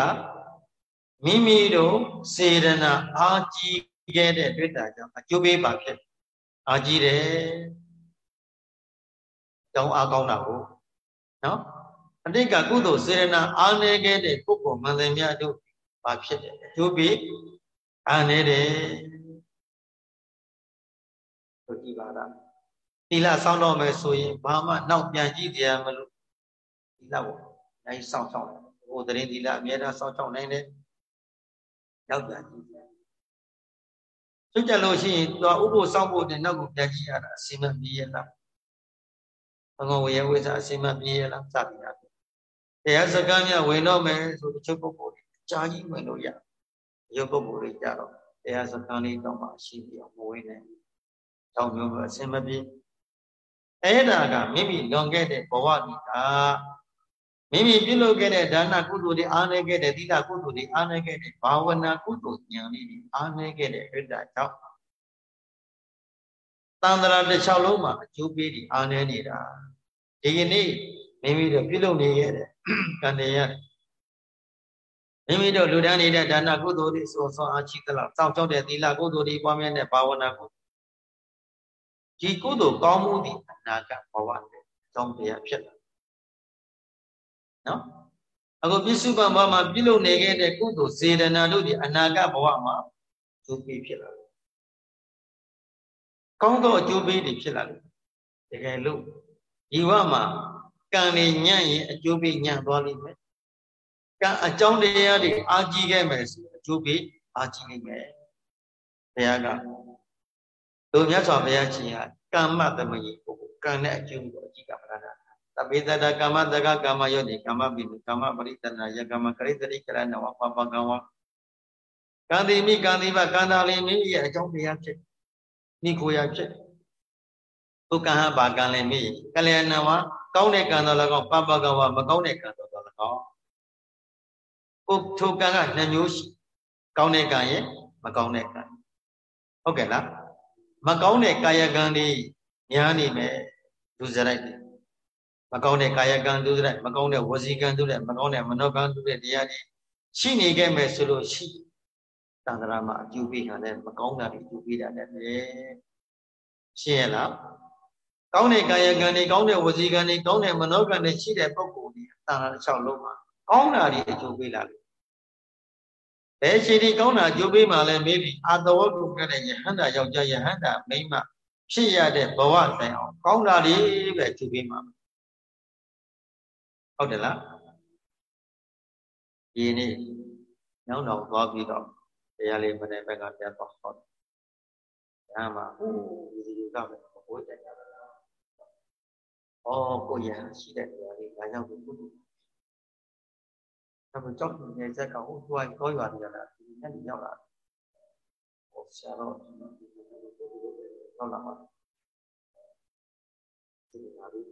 S1: မိမိတို့စေရနာအာကြီးခဲ့တဲ့တွေ့တာကြောင့်အကျိုးပေးပါဖြစ်အာကြီးတယ် တောင်းအားကောင်းတာကိုနော်အတိတ်ကကုသိုလ်စေရနာအာနေခဲ့တဲ့ပုဂ္ဂိုလ်မှန်တယ်များတို့ဘာဖြစ်တယ်အကျိုးပေးအာနေတယ်တို့ကြည့်ပါလားသီလစောင့်တော့မယ်ဆိုရင်ဘာမှနောက်ပြန်ကြည့်ကြရမလို့သီလကိုနိုင်စောင့်ဆောင်တယ်ဟိုတရင်သီလအမြဲတမ်းစောင့်ဆောင်နိုင်တယ်နောက်ပြန်ကြည့်ကြဆွကြလို့ရှိရင်သူဥပုစောင့်ဖို့နဲ့နောက်ကိုပြန်ကြည့်ရတာအစင်မပြေးရလား ဘဂဝဝေယဝိဇ္ဇအစင်မပြေးရလားစသည်အားဖြင့်တရားစကားများဝင်တော့မယ်ဆိုတချို့ပုဂ္ဂိုလ်တွေအကြာကြီးဝင်လို့ရရုပ်ပုဂ္ဂိုလ်တွေကြတော့တရားစကားလေးတော့မှရှိပြီးအောင်မဝင်နိုင်ဘူး။တောင်းမျိုးအစင်မပြေးအဲ့ဒါကမိမိလွန်ခဲ့တဲ့ဘဝကြီးကမိမိပြုလုပ်ခဲ့တဲ့ဒါနကုသိုလ်တွေအားနည်းခဲ့တဲ့သီလကုသိုလ်တွေအားနည်းခဲ့တဲ့ဘာဝနာကုသိုလ်ဉာဏ်လေးတွေအားနည်းခဲ့တဲ့အဲ့ဒါကြောင့်တန်ត្រာတစ်ချောင်းလုံးမှာအကျိုးပေးပြီးအားနည်းနေတာ ဒီကနေ့မိမိတို့ပြုလုပ်နေခဲ့တဲ့ကံတရားမိမိတို့လူတန်းနေတဲ့ဒါနကုသိုလ်တွေဆိုဆွမ်းအားရှိသလားစောင့်ကြောက်တဲ့သီလကုသိုလ်တွေပွားများတဲ့ဘာဝနာကုဒီကုသိုလ်ကောင်းမှုဒီအနာဂတ်ဘဝနဲ့အကြောင်းတရားဖြစ်လာနော်အခုပြစ္စုပန်ဘဝမှာပြုလုပ်နေခဲ့တဲ့ကုသိုလ်စေတနာတို့ဒီအနာဂတ်ဘဝမှာကျိုးပေးဖြစ်လာတယ်ကောင်းသောအကျိုးပေးတွေဖြစ်လာတယ်တကယ်လို့ ဒီဘဝမှာကံနေညံ့ရင်အကျိုးပေးညံ့သွားလိမ့်မယ်ကံအကြောင်းတရားတွေအာကြီးခဲ့မယ်ဆိုအကျိုးပေးအာကြီးလိမ့်မယ်ဘုရားကတို့မြတ်စွာဘုရားရှင်ကကမ္မသမယီပုဂ္ဂိုလ်ကံနဲ့အကျိုးကိုအကြည့်ကပရဒသဗ္ဗေတတကမ္မတကကမ္မယောတိကမ္မပိကမ္မပရိတနာယကမ္မကရိတရိကရဏဝပပကံဝကံတိမိကံတိဘကံတာလေးမိရဲ့အကြောင်းတရားဖြစ်မိကိုရဖြစ် ဘုကံဟဘာကံလည်းမိကလျာဏဝကောင်းတဲ့ကံတော်လည်းကောင်းပပကံဝမကောင်းတဲ့ကံတော်တော်လည်းကောင်းကိုထိုကံကနှစ်မျိုးရှိကောင်းတဲ့ကံရဲ့မကောင်းတဲ့ကံဟုတ်ကဲ့လားမကောင်းတဲ့ကာယကံတွေများနေမယ်လူစရိုက်တွေမကောင်းတဲ့ကာယကံဒုစရိုက်မကောင်းတဲ့ဝစီကံဒုစရိုက်မကောင်းတဲ့မနောကံဒုစရိုက်တရားတွေရှိနေခဲ့မယ်ဆိုလို့ရှိတန်ត្រာမှာအကျိုးပေးတာလည်းမကောင်းတာတွေအကျိုးပေးတာလည်းပဲရှင်းရလား ကောင်းတဲ့ကာယကံတွေကောင်းတဲ့ဝစီကံတွေကောင်းတဲ့မနောကံတွေရှိတဲ့ပုဂ္ဂိုလ်တွေတန်ត្រာတစ်လျှောက်လုံးမှာကောင်းတာတွေအကျိုးပေးလာတယ်ဘယ်ရှိဒီကောင်းတာအကျိုးပေးမှလည်းမေးပြီးအာတဝတ္ထုကတဲ့ယဟန္တာယောက်ျားယဟန္တာမိန်းမဖြစ်ရတဲ့ဘဝဆိုင်အောင်ကောင်းတာတွေပဲအကျိုးပေးမှာဟုတ်တယ်လားဒီနေ့ညောင်းတော်သွားပြီးတော့တရားလေးမနေ့ဘက်ကပြန်တော့ဟောတယ်။ဒါမှဟိုဒီလိုကပဲဘိုးတယ် ရတယ်။အော်ကိုရရှိတဲ့နေရာလေးဒါကြောင့်ကိုကုသိုလ်။ဒါပေမဲ့ကြောက်နေစက်ကဟိုသွားကောရွာနေရတာဒီနေ့ရောက်လာ။ဟိုဆရာတော်ဟုတ်လား။ဒီလာပြီ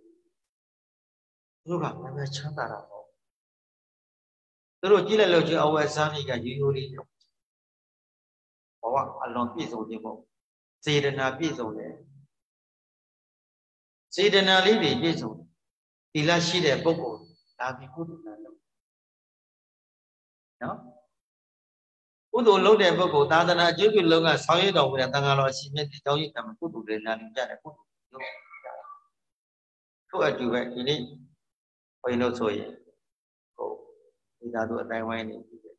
S1: သူတို့ကမမချမ်းသာတာပေါ့သူတို့ကြည့်လိုက်လို့ချင်းအဝဲစမ်းကြီးကရိုးရိုးလေးဘဝအလွန်ပြည့်စုံခြင်းပေါ့စေတနာပြည့်စုံတယ် စေတနာလေးတွေပြည့်စုံဒီလရှိတဲ့ပုဂ္ဂိုလ်ဒါပြီးကုသနာလုပ်နော်ကုသိုလ်လုပ်တဲ့ပုဂ္ဂိုလ်သာသနာအကျိုးပြုလုပ်ကဆောင်းရတော်မူတဲ့သံဃာတော်ရှိမြတ်ဒီကြောင့်ရည်တမကုသိုလ်တွေနာနေကြတယ်ကုသိုလ်လုပ်ထို့အတူပဲဒီနေ့ဘုန်းကြီးတို့ဆိုရင်ဟိုဒီသာတို့အတိုင်းဝိုင်းနေပြီးတယ်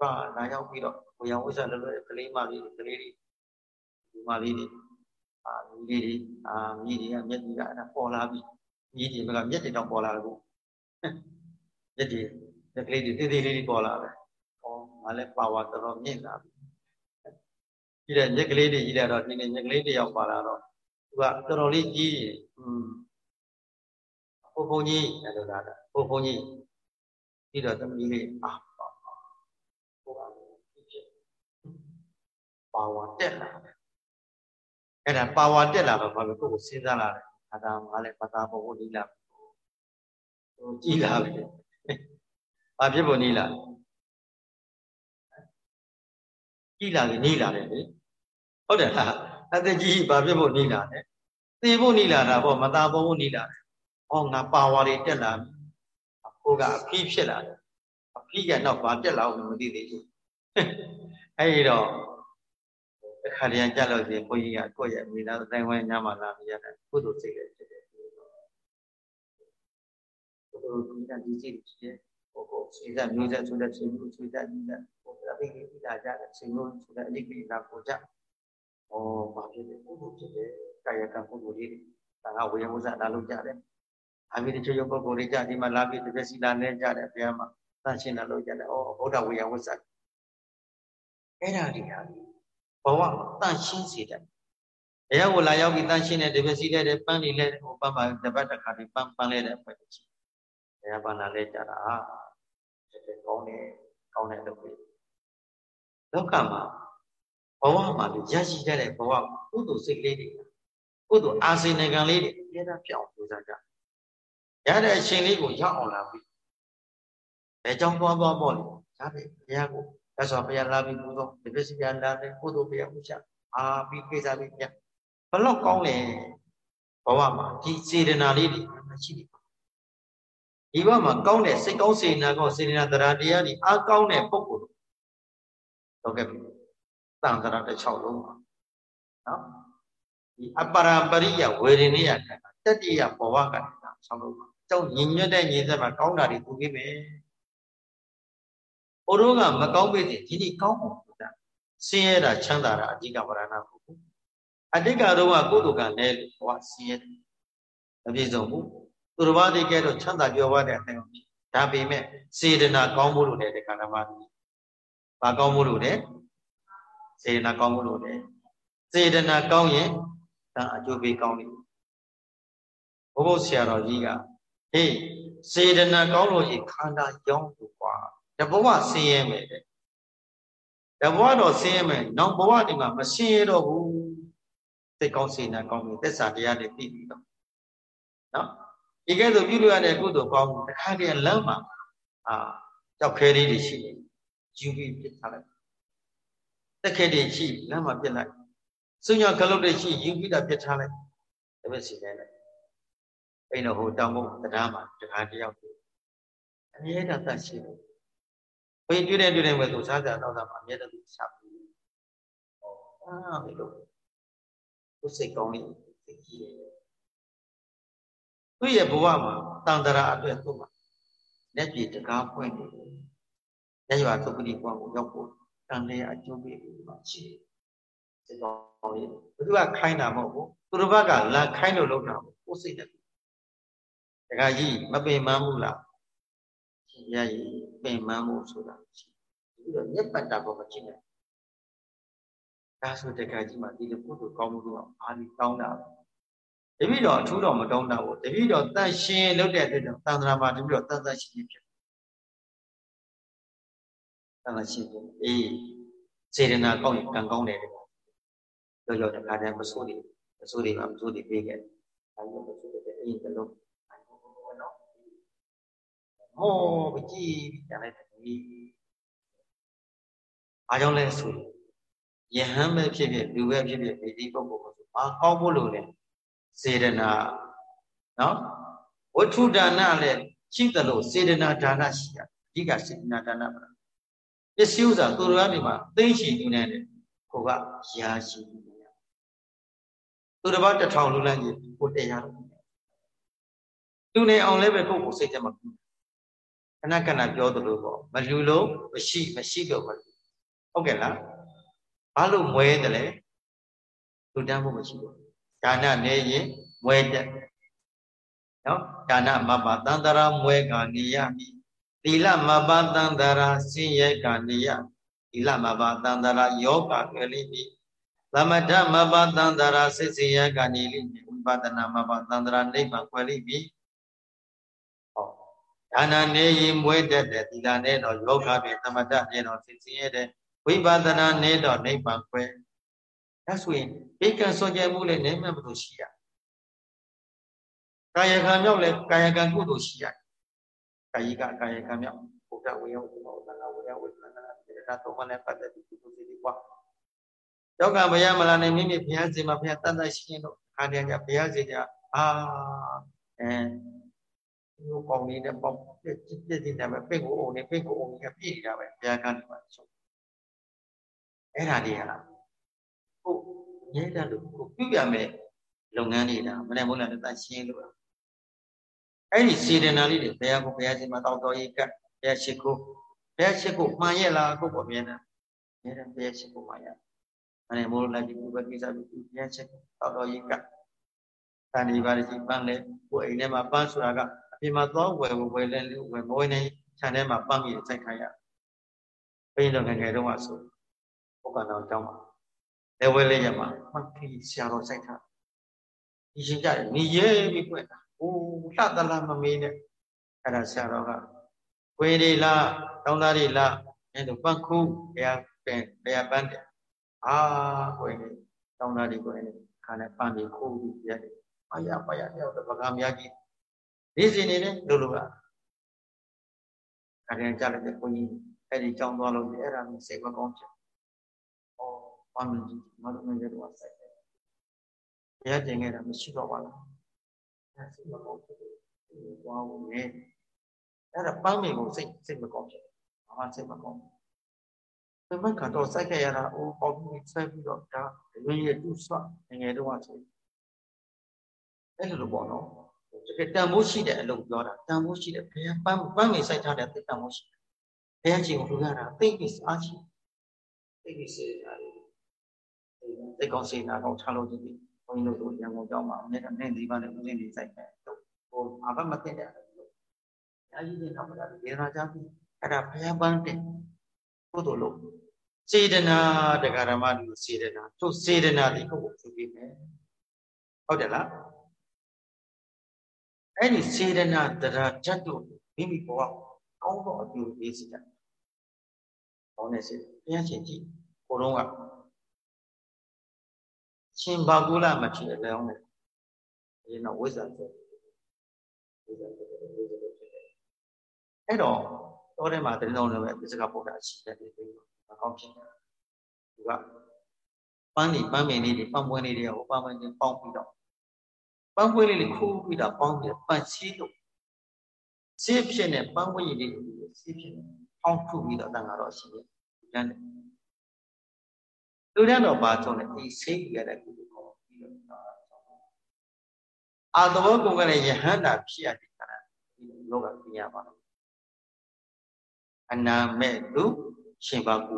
S1: ပါလာရောက်ပြီးတော့ဝေယံဝိဇ္ဇလွယ်လွယ်ကလေးမလေးကလေးတွေဒီမလေးတွေ အာမြည်တွေအာမြည်တွေကမျက်ကြီးကအဲ့ဒါပေါ်လာပြီမြည်တွေကမျက်တွေတော့ပေါ်လာတယ်ကိုမျက်တွေမျက်ကလေးတွေတေးသေးလေးတွေပေါ်လာတယ်ဟောငါလည်းပါဝါတော်တော်မြင့်လာပြီပြီးတဲ့မျက်ကလေးတွေကြီးလာတော့ဒီနေ့မျက်ကလေးတယောက်ပါလာတော့သူကတော်တော်လေးကြီးอืมဘုံဘုံကြီးအဲ့လိုလာတာဘုံဘုံကြီးပြီးတော့သမီးလေးအာပါဟိုကဖြစ်ပါဝါတက်လာတယ် အဲ့ဒါပါဝါတက်လာတော့ဘာလို့ကိုယ်ကိုစဉ်းစားလာတယ်အာသာငါလည်းပသာဘုံဘုံကြီးလာဟိုကြည်လာပြီဘာဖြစ်ဖို့နေလာကြည်လာပြီနေလာတယ်လေဟုတ်တယ်လားအသက်ကြီးဘာဖြစ်ဖို့နေလာတယ်သေဖို့နေလာတာပေါ့မသာဘုံဘုံနေလာတယ်ဟောငါပါဝါတွေတက်လာပြီဟိုကအဖီးဖြစ်လာတယ်အဖီးကတော့ဘာတက်လာအောင်မသိသေးဘူးအဲ့ဒီတော့အ ခါတည်းကြလို့ရှိရင်ဘုန်းကြီးကကိုယ့်ရဲ့မိသားစုတိုင်းဝိုင်းညမှာလာပြီးရတယ်ကုသိုလ်စိတ်လည်းဖြစ်တယ်ကုသိုလ်ဒီကဒီစိတ်ဖြစ်တယ်ဟိုကိုစိတ်ကမျိုးဆက်ဆိုတဲ့စိတ်မျိုးစိတ်ကမျိုးဆက်ဟိုအသိကြီးပြတာကြတဲ့စိတ်မျိုးဆိုတဲ့အလေးကိလာကိုကြဟောဘာဖြစ်လဲကုသိုလ်ဖြစ်တယ်ကာယကံကုသိုလ်လေးဒါကဝေယဝဇ္ဇလာလို့ကြတယ်အမိတချို့ရုပ်ပုဂ္ဂိုလ်တွေကြဒီမှာလာပြီးတပည့်စီလာနေကြတယ်ဘုရားမှာသန့်ရှင်းလာလို့ကြတယ်ဩဗုဒ္ဓဝေယဝဇ္ဇအဲ့ဒါတွေဟာ ဘဝတန့်ရှင်းစေတယ်။တရားကိုလာရောက်ပြီးတန့်ရှင်းတဲ့တပည့်စီလဲတဲ့ပန်းနေလဲဟိုပန်းပါတပတ်တစ်ခါပြီးပန်းပန်းလဲတဲ့ဖွဲ့ချင်။တရားဘာနာလဲကြတာတကယ်ကောင်းတယ်ကောင်းတဲ့လုပ်တွေ။လောကမှာဘဝမှာရရှိတတ်တဲ့ဘဝကုသိုလ်စိတ်လေးတွေကုသိုလ်အာစေနကံလေးတွေအများအားပြောင်းပူဇော်ကြ။ရတဲ့အချိန်လေးကိုရောက်အောင်လာပြီးဘယ်ကြောင့်သွားသွားပေါ့လေ။ဒါပဲဘုရားကို ရသော်ဘုရားလာပြီးပူဇော်ဒီပစ္စည်းပြန်လာတယ်ကုသိုလ်ဘုရားဥချအာပြီးကိစ္စလေးပြန်ဘလောက်ကောင်းလဲဘဝမှာဒီစေတနာလေးတွေမရှိဘူးဒီဘဝမှာကောင်းတဲ့စိတ်ကောင်းစေတနာကောင်းစေတနာတရားတရားတွေအားကောင်းတဲ့ပုဂ္ဂိုလ်တော့ကဲ့တန်ត្រတစ်ချောက်လုံးပါနော်ဒီအပရပရိယဝေဒနိယကတတ္တိယဘဝကဆောင်းလုံးပါကျောင်းညင်ညွတ်တဲ့ညီသက်မှာကောင်းတာတွေသူကိမယ် ဟိုတော့ကမကောင်းပေတဲ့ဒီနေ့ကောင်းဖို့ဆိုတာဆင်းရဲတာချမ်းသာတာအဓိကပရဏပုဂ္ဂိုလ်အဓိကတော့ကကုသိုလ်ကလည်းဘဝဆင်းရဲတယ်အပြည့်စုံဘူးသူတော်ဘာတွေကဲတော့ချမ်းသာပြောပါတဲ့အတိုင်းဒါပေမဲ့စေတနာကောင်းဖို့လို့တဲ့ခန္ဓာမှာဘာကောင်းဖို့လို့တဲ့စေတနာကောင်းဖို့လို့တဲ့စေတနာကောင်းရင်ဒါအကျိုးပေးကောင်းပြီဘုဘုဆရာတော်ကြီးကဟေးစေတနာကောင်းလို့ရှိခန္ဓာကြောင်းသူကွာ တဘဝဆင်းရဲမယ်တဲ့တဘဝတော့ဆင်းရဲမယ်နောက်ဘဝဒီမှာမဆင်းရဲတော့ဘူးစိတ်ကောင်းစေနာကောင်းပြီသစ္စာတရားတွေသိပြီးတော့နော်ဒီကဲဆိုပြုလို့ရတဲ့ကုသိုလ်ကောင်းတခါတည်းလမ်းမှာအာကြောက်ခဲလေးတွေရှိတယ်ယူပြီးပြစ်ထားလိုက်တက်ခဲတွေရှိလမ်းမှာပြစ်လိုက်စုညကလုတ်တွေရှိယူပြီးတာပြစ်ထားလိုက်ဒါပဲစီနေလိုက်အဲ့တော့ဟိုတောင်ဘုံတရားမှာတခါတည်းရောက်တယ်အမြဲတမ်းသတ်ရှိတယ် ဘယ်တွေ့တဲ့တွေ့တဲ့မဲ့သူစားကြတော့တာမှာအမြဲတမ်းရှာပြီးဟောအာဘယ်လိုသူစိတ်ကောင်းလေးသိကြီးတယ်သူ့ရဲ့ဘဝမှာတန်တရာအတွက်သူ့မှာလက်ပြေတကားပွင့်နေတယ်လက်ရွာသုပတိဘဝကိုရောက်ဖို့တန်လေးအကျိုးပေးပြီးမှရှိတယ်စိတ်ကောင်းလေးဘသူကခိုင်းတာမဟုတ်ဘူးသူတို့ဘက်ကလမ်းခိုင်းလို့လုပ်တာကိုစိတ်နဲ့တခါကြီးမပင်မမှုလား ရည်ပင်မမှုဆိုတာရှိပြီးတော့မြတ်ပတ္တာဘောမကြည့်နဲ့ဒါဆိုတခါကြီးမှဒီလိုကုသိုလ်ကောင်းမှုတော့အာဒီတောင်းတာတပိတော့အထူးတော့မတောင်းတာဘူးတပိတော့တန်ရှင်လုပ်တဲ့အတွက်ကြောင့်သံဃာမှာတပိတော့တန်တန်ရှိရှိဖြစ်သံဃာရှိဖြစ်အေးစေတနာကောင်းရင်ကံကောင်းတယ်ကြောကြောတခါတည်းမဆိုးတွေမဆိုးတွေမှာမဆိုးတွေပေးခဲ့တယ်အဲဒီမဆိုးတဲ့အေးတလုံး ဟောပကြည့်ပြန်လိုက်တယ်အားကြောင့်လဲဆိုယဟန်ပဲဖြစ်ဖြစ်လူပဲဖြစ်ဖြစ်ဒီပုဂ္ဂိုလ်ကိုဆိုဘာကောင်းဖို့လို့လဲစေတနာနော်ဝတ္ထုဒါနလည်းရှိသလိုစေတနာဒါနရှိရအဓိကစေတနာဒါနပါပစ္စည်းဥစ္စာသူတို့ကနေမှသိရှိနေတယ်ကိုကရာရှိနေရသူတစ်ပါးတစ်ထောင်လူလန်းကြီးကိုတရားလို့လူနေအောင်လည်းပဲကိုယ့်ကိုစိတ်ထဲမှာ ခဏခဏပြောသလိုပေါ့မလူလို့မရှိမရှိလို့မလူဟုတ်ကဲ့လားဘာလို့မွဲတယ်လဲလူတန်းဖို့မရှိဘူးဒါနနေရင်မွဲတက်နော်ဒါနမပတန္တရာမွဲကနေရပြီသီလမပတန္တရာစင်ရဲကနေရသီလမပတန္တရာယောဂွယ်လိပြီသမထမပတန္တရာစိတ်စင်ရဲကနေလိပြီဝိပဿနာမပတန္တရာနိဗ္ဗာန်ွယ်လိပြီဟော ဒါနနေရင်မွဲတက်တဲ့သီလနဲ့တော့ယောဂနဲ့သမထနဲ့တော့စိတ်စင်ရဲတဲ့ဝိပဿနာနဲ့တော့နိဗ္ဗာန်ွယ်ဒါဆိုရင်ဧကံစောကြမှုလည်းနည်းမှမလို့ရှိရကာယကံမြောက်လည်းကာယကံကုသိုလ်ရှိရကာယကကာယကံမြောက်ဘုရားဝေယဝိမောသနာဝေယဝိသနာစေတသုံးပါးနဲ့ပတ်သက်ပြီးကုသိုလ်စီပွားယောဂဘယမလာနဲ့မိမိဘုရားစီမှာဘုရားတန်တရှိရင်တော့ခါတည်းကဘုရားစီကအာအဲ ဒီကောင်းနေတဲ့ပေါ့ပြည့်ပြည့်နေတဲ့ပဲပိတ်ကိုအုံနေပိတ်ကိုအုံနေပြည့်နေတာပဲဘုရားကံမှာဆုံးအဲ့ဒါတွေဟာကိုငြိမ့်တဲ့လို့ကိုပြုပြမယ်လုပ်ငန်းတွေဒါမနေ့မို့လားတရှင်းလို့အဲ့ဒီစေတနာလေးတွေဘုရားကိုဘုရားရှင်မှာတောက်တော်ရေးကဘုရားရှိခိုးဘုရားရှိခိုးမှန်ရဲ့လားကိုပေါ်မြင်တယ်မြင်တယ်ဘုရားရှိခိုးမှန်ရဲ့မနေ့မို့လားဒီဘုရားကိစ္စကိုဘုရားရှိခိုးတောက်တော်ရေးကတန်ဒီပါရရှိပန်းလေကိုအိမ်ထဲမှာပန်းဆိုတာကအ ပြင်မှာသွားဝယ်ဝယ်လဲဝယ်မဝယ်နေခြံထဲမှာပန်းပြီးစိုက်ခိုင်းရဘယ်တော့ငယ်ငယ်တုန်းကဆိုဘုရားတော်ကျောင်းမှာလဲဝဲလေးရမှာမှတ်ပြီးဆရာတော်စိုက်ထားဒီရှင်ကြတယ်နေရဲပြီးပွင့်တာဟိုလှသလားမမေးနဲ့အဲ့ဒါဆရာတော်ကကိုယ်တွေလားတောင်းသားတွေလားအဲ့လိုပန့်ခုဘုရားပင်ဘုရားပန်းတယ်အာကိုယ်တွေတောင်းသားတွေကိုယ်တွေခါနဲ့ပန်းပြီးခိုးပြီးရတယ်အာရပါရတယောက်တော့ဗကာများကြီး နေစီနေတယ်လို့လို့ကခါရင်ကြားလိုက်တဲ့ကိုကြီးအဲ့ဒီကြောင်းသွားလို့အဲ့ဒါမျိုးစိတ်မကောင်းဖြစ်ဩဘာမှမကြည့်မလို့ငယ်တော့စိုက်တယ်ဘုရားကျင်ခဲ့တာမရှိတော့ပါလားအဲ့စိတ်မကောင်းဖြစ်တယ်။ဘာလို့လဲ။အဲ့ဒါပန်းမင်ကိုစိတ်စိတ်မကောင်းဖြစ်တယ်။ဘာမှစိတ်မကောင်းဘူး။ဒီမှာကတော့စိုက်ခဲ့ရတာအိုးပေါက်ပြီးဆက်ပြီးတော့ဒါရွေးရတူဆွငငယ်တော့ဆိုအဲ့လိုပေါ့နော်။ တကယ်တန်ဖိုးရှိတဲ့အလုပ်ပြောတာတန်ဖိုးရှိတဲ့ဘယ်ပန်းပန်းမင်စိုက်ထားတဲ့တန်ဖိုးရှိတယ်။ဘယ်အချိန်ကိုလူရတာသိပြီးအားရှိသိပြီးစေတာလေ။သိကောင်းစေနာကောင်းထားလို့ဒီဘုန်းကြီးတို့ရန်ကုန်ကျောင်းမှာအနေနဲ့ဒီပါနဲ့ဦးစင်းတွေစိုက်တယ်ဟိုအဘမသိတဲ့လို့အာကြီးတွေတော့မလားဒေသနာကြပြီအဲ့ဒါဘုရားပန်းတဲ့ကုသိုလ်လို့စေတနာတရားဓမ္မတို့စေတနာသူစေတနာဒီကိုပြုပြီးမယ်ဟုတ်တယ်လား အဲ့ဒီစေတနာတရားဓာတ်တို့မိမိဘဝကောင်းသောအကျိုးပေးစီကြ။ကောင်းတဲ့စေဘုရားရှင်ကြည့်ကိုတော့ကရှင်ဘာကုလမဖြစ်လည်းအောင်လေဒီတော့ဝိဇ္ဇာဆိုဝိဇ္ဇာဆိုဝိဇ္ဇာဖြစ်တယ်အဲ့တော့တောထဲမှာတရင်တော်လည်းပဲပစ္စကဗုဒ္ဓရှိတဲ့ဒီလိုမကောင်းဖြစ်တယ်သူကပန်းနေပန်းပင်လေးတွေပန်းပွင့်လေးတွေဟိုပန်းပွင့်တွေပေါင်းပြီးတော့ ပန်းပွင့်လေးတွေခိုးပြီးတော့ပေါင်းပြီးပန်းစီးလို့စီးဖြစ်နေပန်းပွင့်လေးတွေစီးဖြစ်နေပေါင်းထုပြီးတော့တန်တာတော့ရှိတယ်ကျန်တယ်လူတန်းတော့ပါဆုံးတယ်ဒီစိတ်ရတဲ့ကုသိုလ်ကိုပြီးတော့အာသဘောကုန်ကလည်းယဟန္တာဖြစ်ရတဲ့ခါဒီလောကပြရပါတော့အနာမဲ့လူရှင်ပါကူ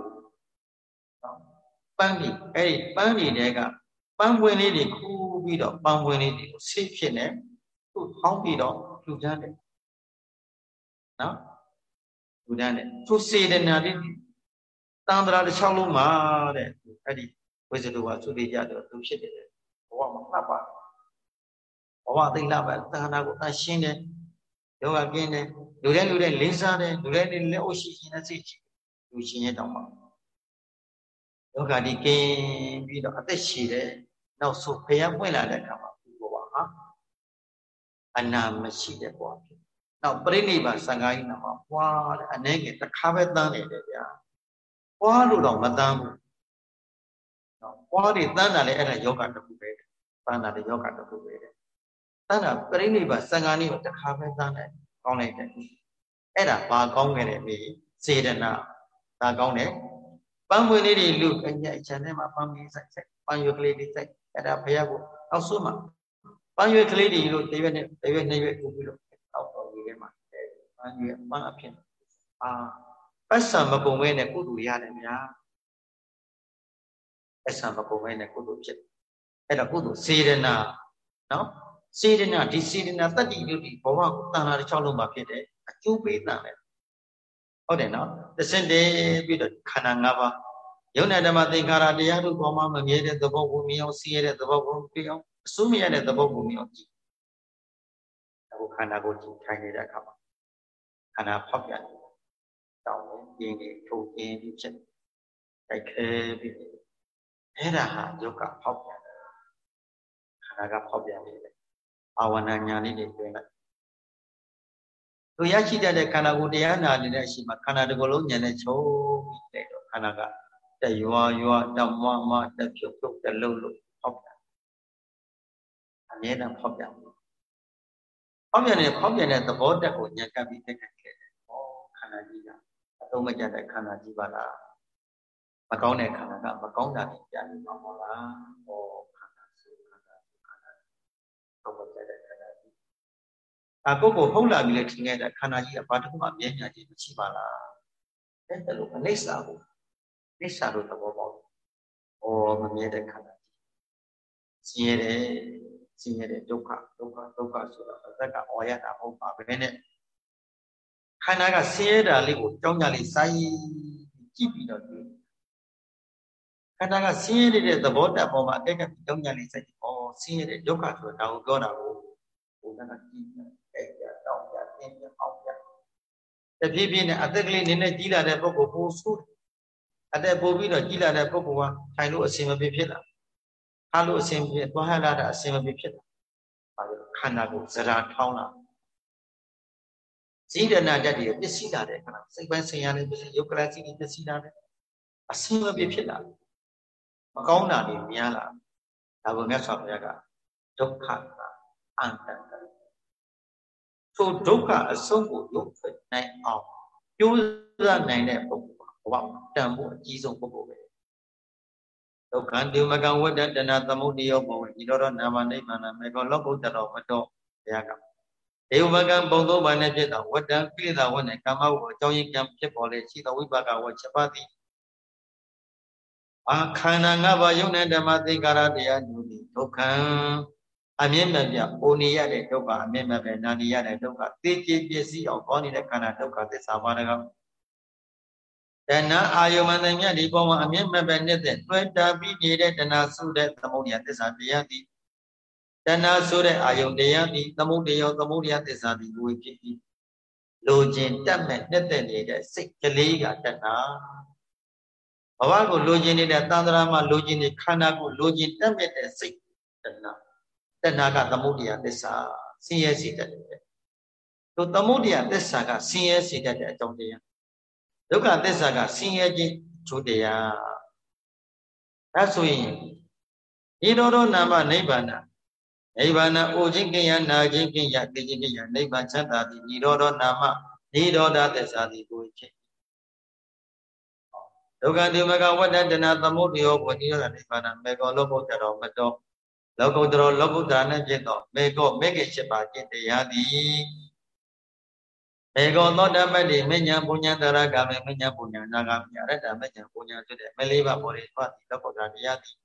S1: ပန်းပြီးအဲ့ဒီပန်းပြီးတဲ့က ပန်းပွင့်လေးတွေခူးပြီးတော့ပန်းပွင့်လေးတွေကိုဆိတ်ဖြစ်နေသူ့ဟောင်းပြီးတော့လူတန်းတယ်နော်လူတန်းတယ်သူစေတနာလေးတန်ត្រာတစ်ချောင်းလုံးမှာတဲ့အဲ့ဒီဝိဇ္ဇတုကသုတိကြတော့သူဖြစ်တယ်ဘဝမှာမှတ်ပါဘဝသိလှပါသန္တာကိုအရှင်းတယ်ယောဂကင်းတယ်လူတဲ့လူတဲ့လေးစားတယ်လူတဲ့လက်အိုရှိရှင်တဲ့စိတ်ရှိလူရှင်ရဲ့တောင်းပါယောဂဒီကင်းပြီးတော့အသက်ရှည်တယ် နောက်ဆိုဖျက်ပွင့်လာတဲ့အခါမှာဒီဘဝဟာအနာမရှိတဲ့ဘဝဖြစ်နောက်ပြိဋိဘသံဃာကြီးနာမှာပွားတယ်အနေငယ်တစ်ခါပဲတန်းနေတယ်ဗျာပွားလို့တော့မတန်းဘူးနော်ပွားတွေတန်းတာလည်းအဲ့ဒါယောဂတစ်ခုပဲတန်းတာလည်းယောဂတစ်ခုပဲတဲ့တန်းတာပြိဋိဘသံဃာကြီးကိုတစ်ခါပဲတန်းတယ်ကောင်းလိုက်တယ်အဲ့ဒါဘာကောင်းခဲ့တယ်မေစေတနာဒါကောင်းတယ်ပန်းပွင့်လေးတွေလူအညအချမ်းထဲမှာပန်းမင်းဆိုင်ဆိုင်ပန်းရွက်ကလေးတွေစိုက် အဲ့ဒါဖယားကိုအောက်ဆုံးမှာပန်းရွက်ကလေးတွေလို့တရွက်နဲ့တရွက်နှစ်ရွက်ပို့ပြီးတော့အောက်တော်ကြီးထဲမှာပန်းရွက်ပန်းအဖြစ်အာပတ်စံမကုန်မဲနဲ့ကုသိုလ်ရတယ်များပတ်စံမကုန်မဲနဲ့ကုသိုလ်ဖြစ်အဲ့တော့ကုသိုလ်စေရနာနော်စေရနာဒီစေရနာတတ္တိယုတ်ဒီဘဝကိုတဏှာတစ်ချောင်းလုံးမှာဖြစ်တယ်အကျိုးပေးတန်တယ်ဟုတ်တယ်နော်သစင်တည်းပြီးတော့ခန္ဓာ၅ပါး ယုံနဲ့ဓမ္မသင်္ခါရတရားတို့ပေါ်မှာမမြဲတဲ့သဘောကိုမြင်အောင်စီးရတဲ့သဘောကိုပြအောင်အစိုးမရတဲ့သဘောကိုမြင်အောင်ကြည့်အခုခန္ဓာကိုကြည့်ထိုင်နေတဲ့အခါမှာခန္ဓာဖောက်ပြန်တယ်တောင်းဝင်ပြင်းနေထုတ်ပြင်းပြီးဖြစ်တိုက်ခဲပြီးအဲ့ဒါဟာယုတ်ကဖောက်ပြန်တယ်ခန္ဓာကဖောက်ပြန်နေတယ်ဘာဝနာညာလေးတွေတွင်လိုက်သူရရှိတတ်တဲ့ခန္ဓာကိုယ်တရားနာနေတဲ့အချိန်မှာခန္ဓာတစ်ခုလုံးဉာဏ်နဲ့ချုပ်ပြီးတဲ့တော့ခန္ဓာက တရွာရွာတမွားမတဖြုတ်ဖြုတ်တလုံးလို့ဖောက်ပြန်အမြဲတမ်းဖောက်ပြန်ဖောက်ပြန်တဲ့ဖောက်ပြန်တဲ့သဘောတက်ကိုဉာဏ်ကပ်ပြီးတက်ခဲ့တယ်။ဩခန္ဓာကြီးကအသုံးမကျတဲ့ခန္ဓာကြီးပါလား။မကောင်းတဲ့ခန္ဓာကမကောင်းတာတွေပြန်နေမှာမဟုတ်လား။ဩခန္ဓာဆိုခန္ဓာခန္ဓာသုံးမကျတဲ့ခန္ဓာကြီး။အကိုကိုဟုတ်လာပြီလေထင်ခဲ့တဲ့ခန္ဓာကြီးကဘာတစ်ခုမှမြဲမြံခြင်းမရှိပါလား။အဲ့ဒါလို့အနိစ္စကို နိစ္စလို့သဘောပေါက်။ဩမမြဲတဲ့ခန္ဓာကြီး။ဆင်းရဲတယ်ဆင်းရဲတဲ့ဒုက္ခဒုက္ခဒုက္ခဆိုတာအသက်ကအော်ရတာမဟုတ်ပါဘဲနဲ့ခန္ဓာကဆင်းရဲတာလေးကိုကြောင်းကြလေးစိုင်းကြည့်ပြီးတော့တွေ့ခန္ဓာကဆင်းရဲတဲ့သဘောတက်ပေါ်မှာအကဲကကြောင်းကြလေးစိုက်ဩဆင်းရဲတဲ့ဒုက္ခဆိုတာကိုပြောတာကိုဘုရားကကြည့်တယ်အဲ့ကြတောင်းကြတင်းကြအောင်ကြတဖြည်းဖြည်းနဲ့အသက်ကလေးနည်းနည်းကြီးလာတဲ့ပုဂ္ဂိုလ်ပိုဆိုး အသက်ပိုပြီးတော့ကြီးလာတဲ့ပုဂ္ဂိုလ်ကထိုင်လို့အဆင်မပြေဖြစ်လာထားလို့အဆင်ပြေသွားဟလာတာအဆင်မပြေဖြစ်လာဘာလို့ခန္ဓာကိုဇရာထောင်းလာဇိဒနာတတ်တွေပစ္စည်းလာတဲ့ခန္ဓာစိတ်ပိုင်းဆင်ရတဲ့ပစ္စည်းယုတ်ကလစီပစ္စည်းလာတဲ့အဆင်မပြေဖြစ်လာမကောင်းတာတွေများလာဒါကိုမြတ်စွာဘုရားကဒုက္ခကအန္တန်ထိုဒုက္ခအဆုံးကိုရုပ်ထွက်နိုင်အောင်ကြိုးစားနိုင်တဲ့ပုဂ္ဂိုလ် ဘဝတန်ဖို့အကြီးဆုံးပုဂ္ဂိုလ်ပဲဒုက္ခတိမကံဝတ္တတနာသမုဒိယောဘဝဤတော်နာမနိဗ္ဗာန်မေကောလောကုတ္တရောမတော်ဘုရားကဒေဝကံပုံသုံးပါးနဲ့ဖြစ်သောဝတ္တံကိလေသာဝနဲ့ကာမဝအကြောင်းရင်းကံဖြစ်ပေါ်လေရှိသောဝိပါကဝချက်ပါသည်အာခန္ဓာ၅ပါးယုံနဲ့ဓမ္မသင်္ကာရတရားညူသည်ဒုက္ခံအမြင့်မြတ်ပြအိုနေရတဲ့ဒုက္ခအမြင့်မြတ်ပဲနာနေရတဲ့ဒုက္ခသိကြည်ပစ္စည်းအောင်ကောင်းနေတဲ့ခန္ဓာဒုက္ခသစ္စာပါဒကောင် တဏှာအာယုမန္တမြတ်ဒီပေါ်မှာအမြင့်မဲ့ပဲနေတဲ့တွဲတာပြီးနေတဲ့တဏှာဆုတဲ့သမုဒ္ဒရာသစ္စာတရားသည်တဏှာဆုတဲ့အာယုံတရားသည်သမုဒ္ဒရာသမုဒ္ဒရာသစ္စာသည်ကိုဖြစ်ပြီးလိုခြင်းတက်မဲ့နေတဲ့နေတဲ့စိတ်ကလေးကတဏှာဘဝကိုလိုချင်နေတဲ့တန်ត្រာမှာလိုချင်နေခန္ဓာကိုလိုချင်တက်မဲ့တဲ့စိတ်တဏှာတဏှာကသမုဒ္ဒရာသစ္စာဆင်းရဲစေတတ်တယ်။သူသမုဒ္ဒရာသစ္စာကဆင်းရဲစေတတ်တဲ့အကြောင်းတရား ဒုက္ခသစ္စာကဆင်းရဲခြင်းချိုးတရားဒါဆိုရင်ဤတော်တော်နာမနိဗ္ဗာန်နိဗ္ဗာန်အိုခြင်းကိယနာခြင်းကိယသိခြင်းကိယနိဗ္ဗာန်ချမ်းသာသည်ဤတော်တော်နာမဤတော်တာသစ္စာသည်ကိုဖြစ်ဒုက္ခတိမကဝတ္တတနာသမုဒ္ဒယောဘုနိရောဓနိဗ္ဗာန်မေကောလောကုတ္တရောမတောလောကုတ္တရောလောကုတ္တရာနဲ့ဖြစ်သောမေကောမေကေ7ပါးခြင်းတရားသည် မေကောသောတပတ္တိမဉ္ဇဉ်ပုညံတရကမေမဉ္ဇဉ်ပုညံနာဂမိအရတ္တမဉ္ဇဉ်ပုညံဆိုတဲ့မလေးပါဘောရီသွားသည်လောကုတ္တရာတရားသည်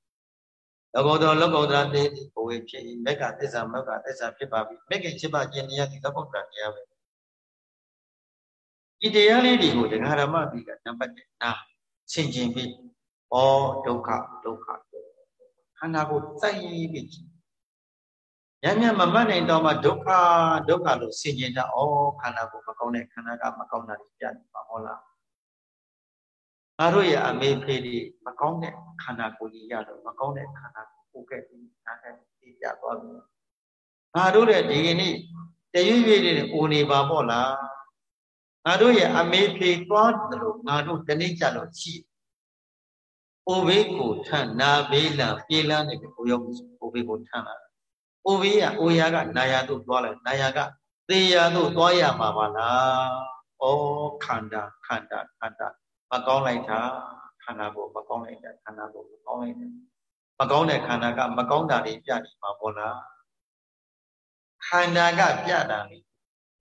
S1: လောကုတ္တရာလောကုတ္တရာတေသည်ဘဝေဖြစ်၏မေကသစ္စာမေကသစ္စာဖြစ်ပါပြီမေခင်7ပါးကျင့်တရားသည်လောကုတ္တရာတရားပဲဒီတရားလေးတွေကိုဒကာရမပြီကနံပါတ်1နာဆင်ခြင်ပြီးဩဒုက္ခဒုက္ခခန္ဓာကိုစိုက်ပြီး ရမြမမှတ်နိုင်တော့မှဒုက္ခဒုက္ခလို့ဆင်ခြင်တာဩခန္ဓာကိုမကောင်းတဲ့ခန္ဓာကမကောင်းတာကြီးပြနေပါဟုတ်လားငါတို့ရဲ့အမေဖေးဒီမကောင်းတဲ့ခန္ဓာကိုယ်ကြီးရတော့မကောင်းတဲ့ခန္ဓာကိုပို့ခဲ့ပြီးနားခဲ့ပြီးပြသွားပြီငါတို့ရဲ့ဒီကနေ့တရွေ့ရွေ့နေအိုနေပါပေါ့လားငါတို့ရဲ့အမေဖေးသွားတယ်လို့ငါတို့တနေ့ကြလို့ရှိအိုဘေးကိုထန့်နာဘေးလံပြေးလန်းနေကိုရောက်အိုဘေးကိုထန့်လာ။ အိုဘေးကအိုရာကနာယာတို့သွားလိုက်နာယာကသေယာတို့သွားရမှာပါလား။ဩခန္ဓာခန္ဓာခန္ဓာမကောင်းလိုက်တာခန္ဓာကိုမကောင်းလိုက်တာခန္ဓာကိုမကောင်းလိုက်တာ။ဘမကောင်းတဲ့ခန္ဓာကမကောင်းတာတွေပြနေမှာပေါ့လားခန္ဓာကပြတာလေ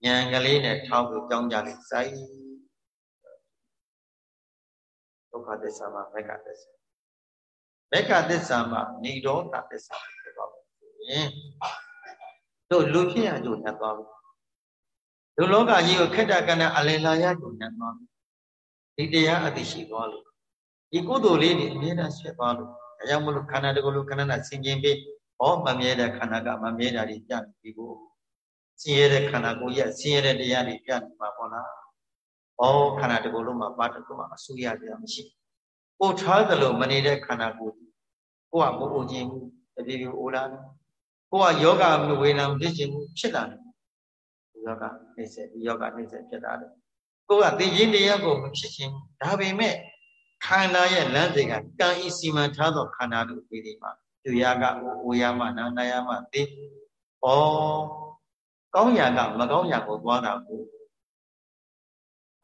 S1: ဉာဏ်ကလေးနဲ့ထောက်ပြီးကြောင်းကြလိမ့်စိုက်ဒုက္ခသစ္စာမှာမက္ခသစ္စာမက္ခသစ္စာမှာនិရောဓသစ္စာဖြစ်သွားပြီဆို ရင်တို့လူဖြစ်ရကြုံနဲ့သွားပြီလူလောကကြီးကိုခက်တာကဏ္ဍအလင်လာရကြုံနဲ့သွားပြီဒီတရားအသိရှိသွားလို့ဒီကုသိုလ်လေးတွေအမြဲတမ်းဖြစ်သွားလို့ဒါကြောင့်မလို့ခန္ဓာတကူလုံးခန္ဓာနဲ့ဆင်ခြင်ပြီးဟောမမြဲတဲ့ခန္ဓာကမမြဲတာတွေပြပြီးကိုဆင်းရဲတဲ့ခန္ဓာကိုယ်ရဲ့ဆင်းရဲတဲ့တရားတွေပြနေမှာပေါ့လား။ဩခန္ဓာတကူလုံးမှာဘာတကူမှအဆူရကြမရှိ။ကိုထားသလိုမနေတဲ့ခန္ဓာကိုယ်ကိုကမအိုခြင်းဘူးတပြေပြေအိုလာတယ်။ ကိုကယောဂမျိုးဝေဒနာဖြစ်ခြင်းဖြစ်လာတယ်။ဒီယောဂနှိမ့်ဆက်ဒီယောဂနှိမ့်ဆက်ဖြစ်လာတယ်။ကိုကသိခြင်းတရားကိုမဖြစ်ခြင်းဒါပေမဲ့ခန္ဓာရဲ့လမ်းစဉ်ကကံဤစီမံထားသောခန္ဓာတို့ပြည်ဒီမှာသူရကဝေယမနာနာယမသိဩကောင်းရာကမကောင်းရာကိုသွားတာကို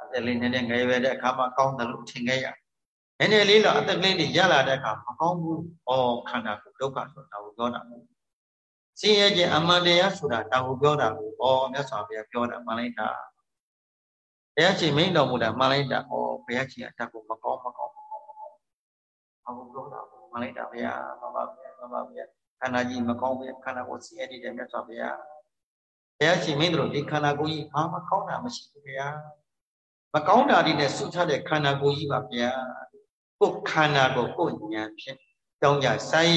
S1: အသက်လေးနဲ့ငယ်ရွယ်တဲ့အခါမှာကောင်းတယ်လို့ထင်ခဲ့ရနည်းနည်းလေးတော့အသက်ကလေးတွေရလာတဲ့အခါမကောင်းဘူးဩခန္ဓာကိုဒုက္ခဆိုတာကိုပြောတာ ဆင်းရဲခြင်းအမှန်တရားဆိုတာတာကိုပြောတာကိုဩမြတ်စွာဘုရားပြောတာမှန်လိုက်တာဘုရားရှင်မိန်တော်မူတာမှန်လိုက်တာဩဘုရားရှင်အတတ်ကိုမကောင်းမကောင်းမကောင်းမကောင်းအဘုပြောတာမှန်လိုက်တာဘုရားမပါဘုရားမပါဘုရားခန္ဓာကြီးမကောင်းဘူးခန္ဓာကိုဆင်းရဲနေတဲ့မြတ်စွာဘုရားဘုရားရှင်မင်းတို့ဒီခန္ဓာကိုယ်ကြီးဘာမကောင်းတာမရှိဘူးဗျာမကောင်းတာတွေနဲ့ဆုချတဲ့ခန္ဓာကိုယ်ကြီးပါဗျာကိုယ်ခန္ဓာကိုကိုယ်ဉာဏ်ဖြင့်တောင်းကြဆိုင်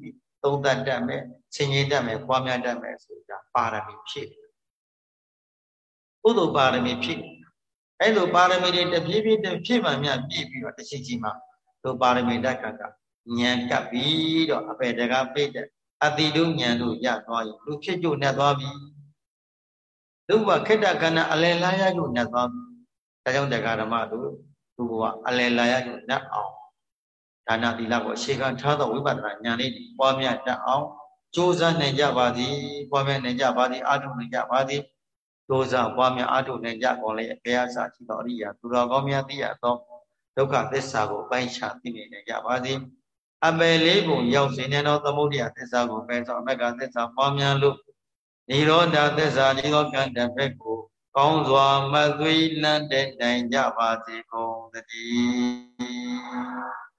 S1: ပြီးသုံးသပ်တတ်မယ် ဆင်ခြင်တတ်မယ်ပွားများတတ်မယ်ဆိုတာပါရမီဖြစ်ကုသိုလ်ပါရမီဖြစ်အဲ့လိုပါရမီတွေတပြေးပြေးတဖြစ်မှမြပြည့်ပြီးတော့တရှိကြီးမှာတို့ပါရမီတက်ကကဉာဏ်ကပ်ပြီးတော့အပေတကားပိတ်တဲ့အတိတုဉာဏ်တို့ရသွားရင်လူဖြစ်ကြုံနဲ့သွားပြီသူကခိတ္တကဏ္ဍအလယ်လာရယူနဲ့သွားဒါကြောင့်တရားဓမ္မတို့သူကအလယ်လာရယူနဲ့အောင်ဒါနသီလကိုအခြေခံထားသောဝိပဿနာဉာဏ်လေးပွားများတတ်အောင် ကြိုးစားနိုင်ကြပါသည်ပွားများနိုင်ကြပါသည်အားထုတ်နိုင်ကြပါသည်ကြိုးစားပွားများအားထုတ်နိုင်ကြကုန်လေဘုရားစာရှိသောအရိယာသူတော်ကောင်းများသိရသောဒုက္ခသစ္စာကိုပိုင်းခြားသိနိုင်ကြပါသည်အပယ်လေးပုံရောက်စေတဲ့သောသမုဒိယသစ္စာကိုပဲသောအမကသစ္စာပွားများလို့နိရောဓသစ္စာနိရောဓတဘက်ကိုကောင်းစွာမသွေးလန့်တဲ့တိုင်ကြပါစေကုန်သတည်း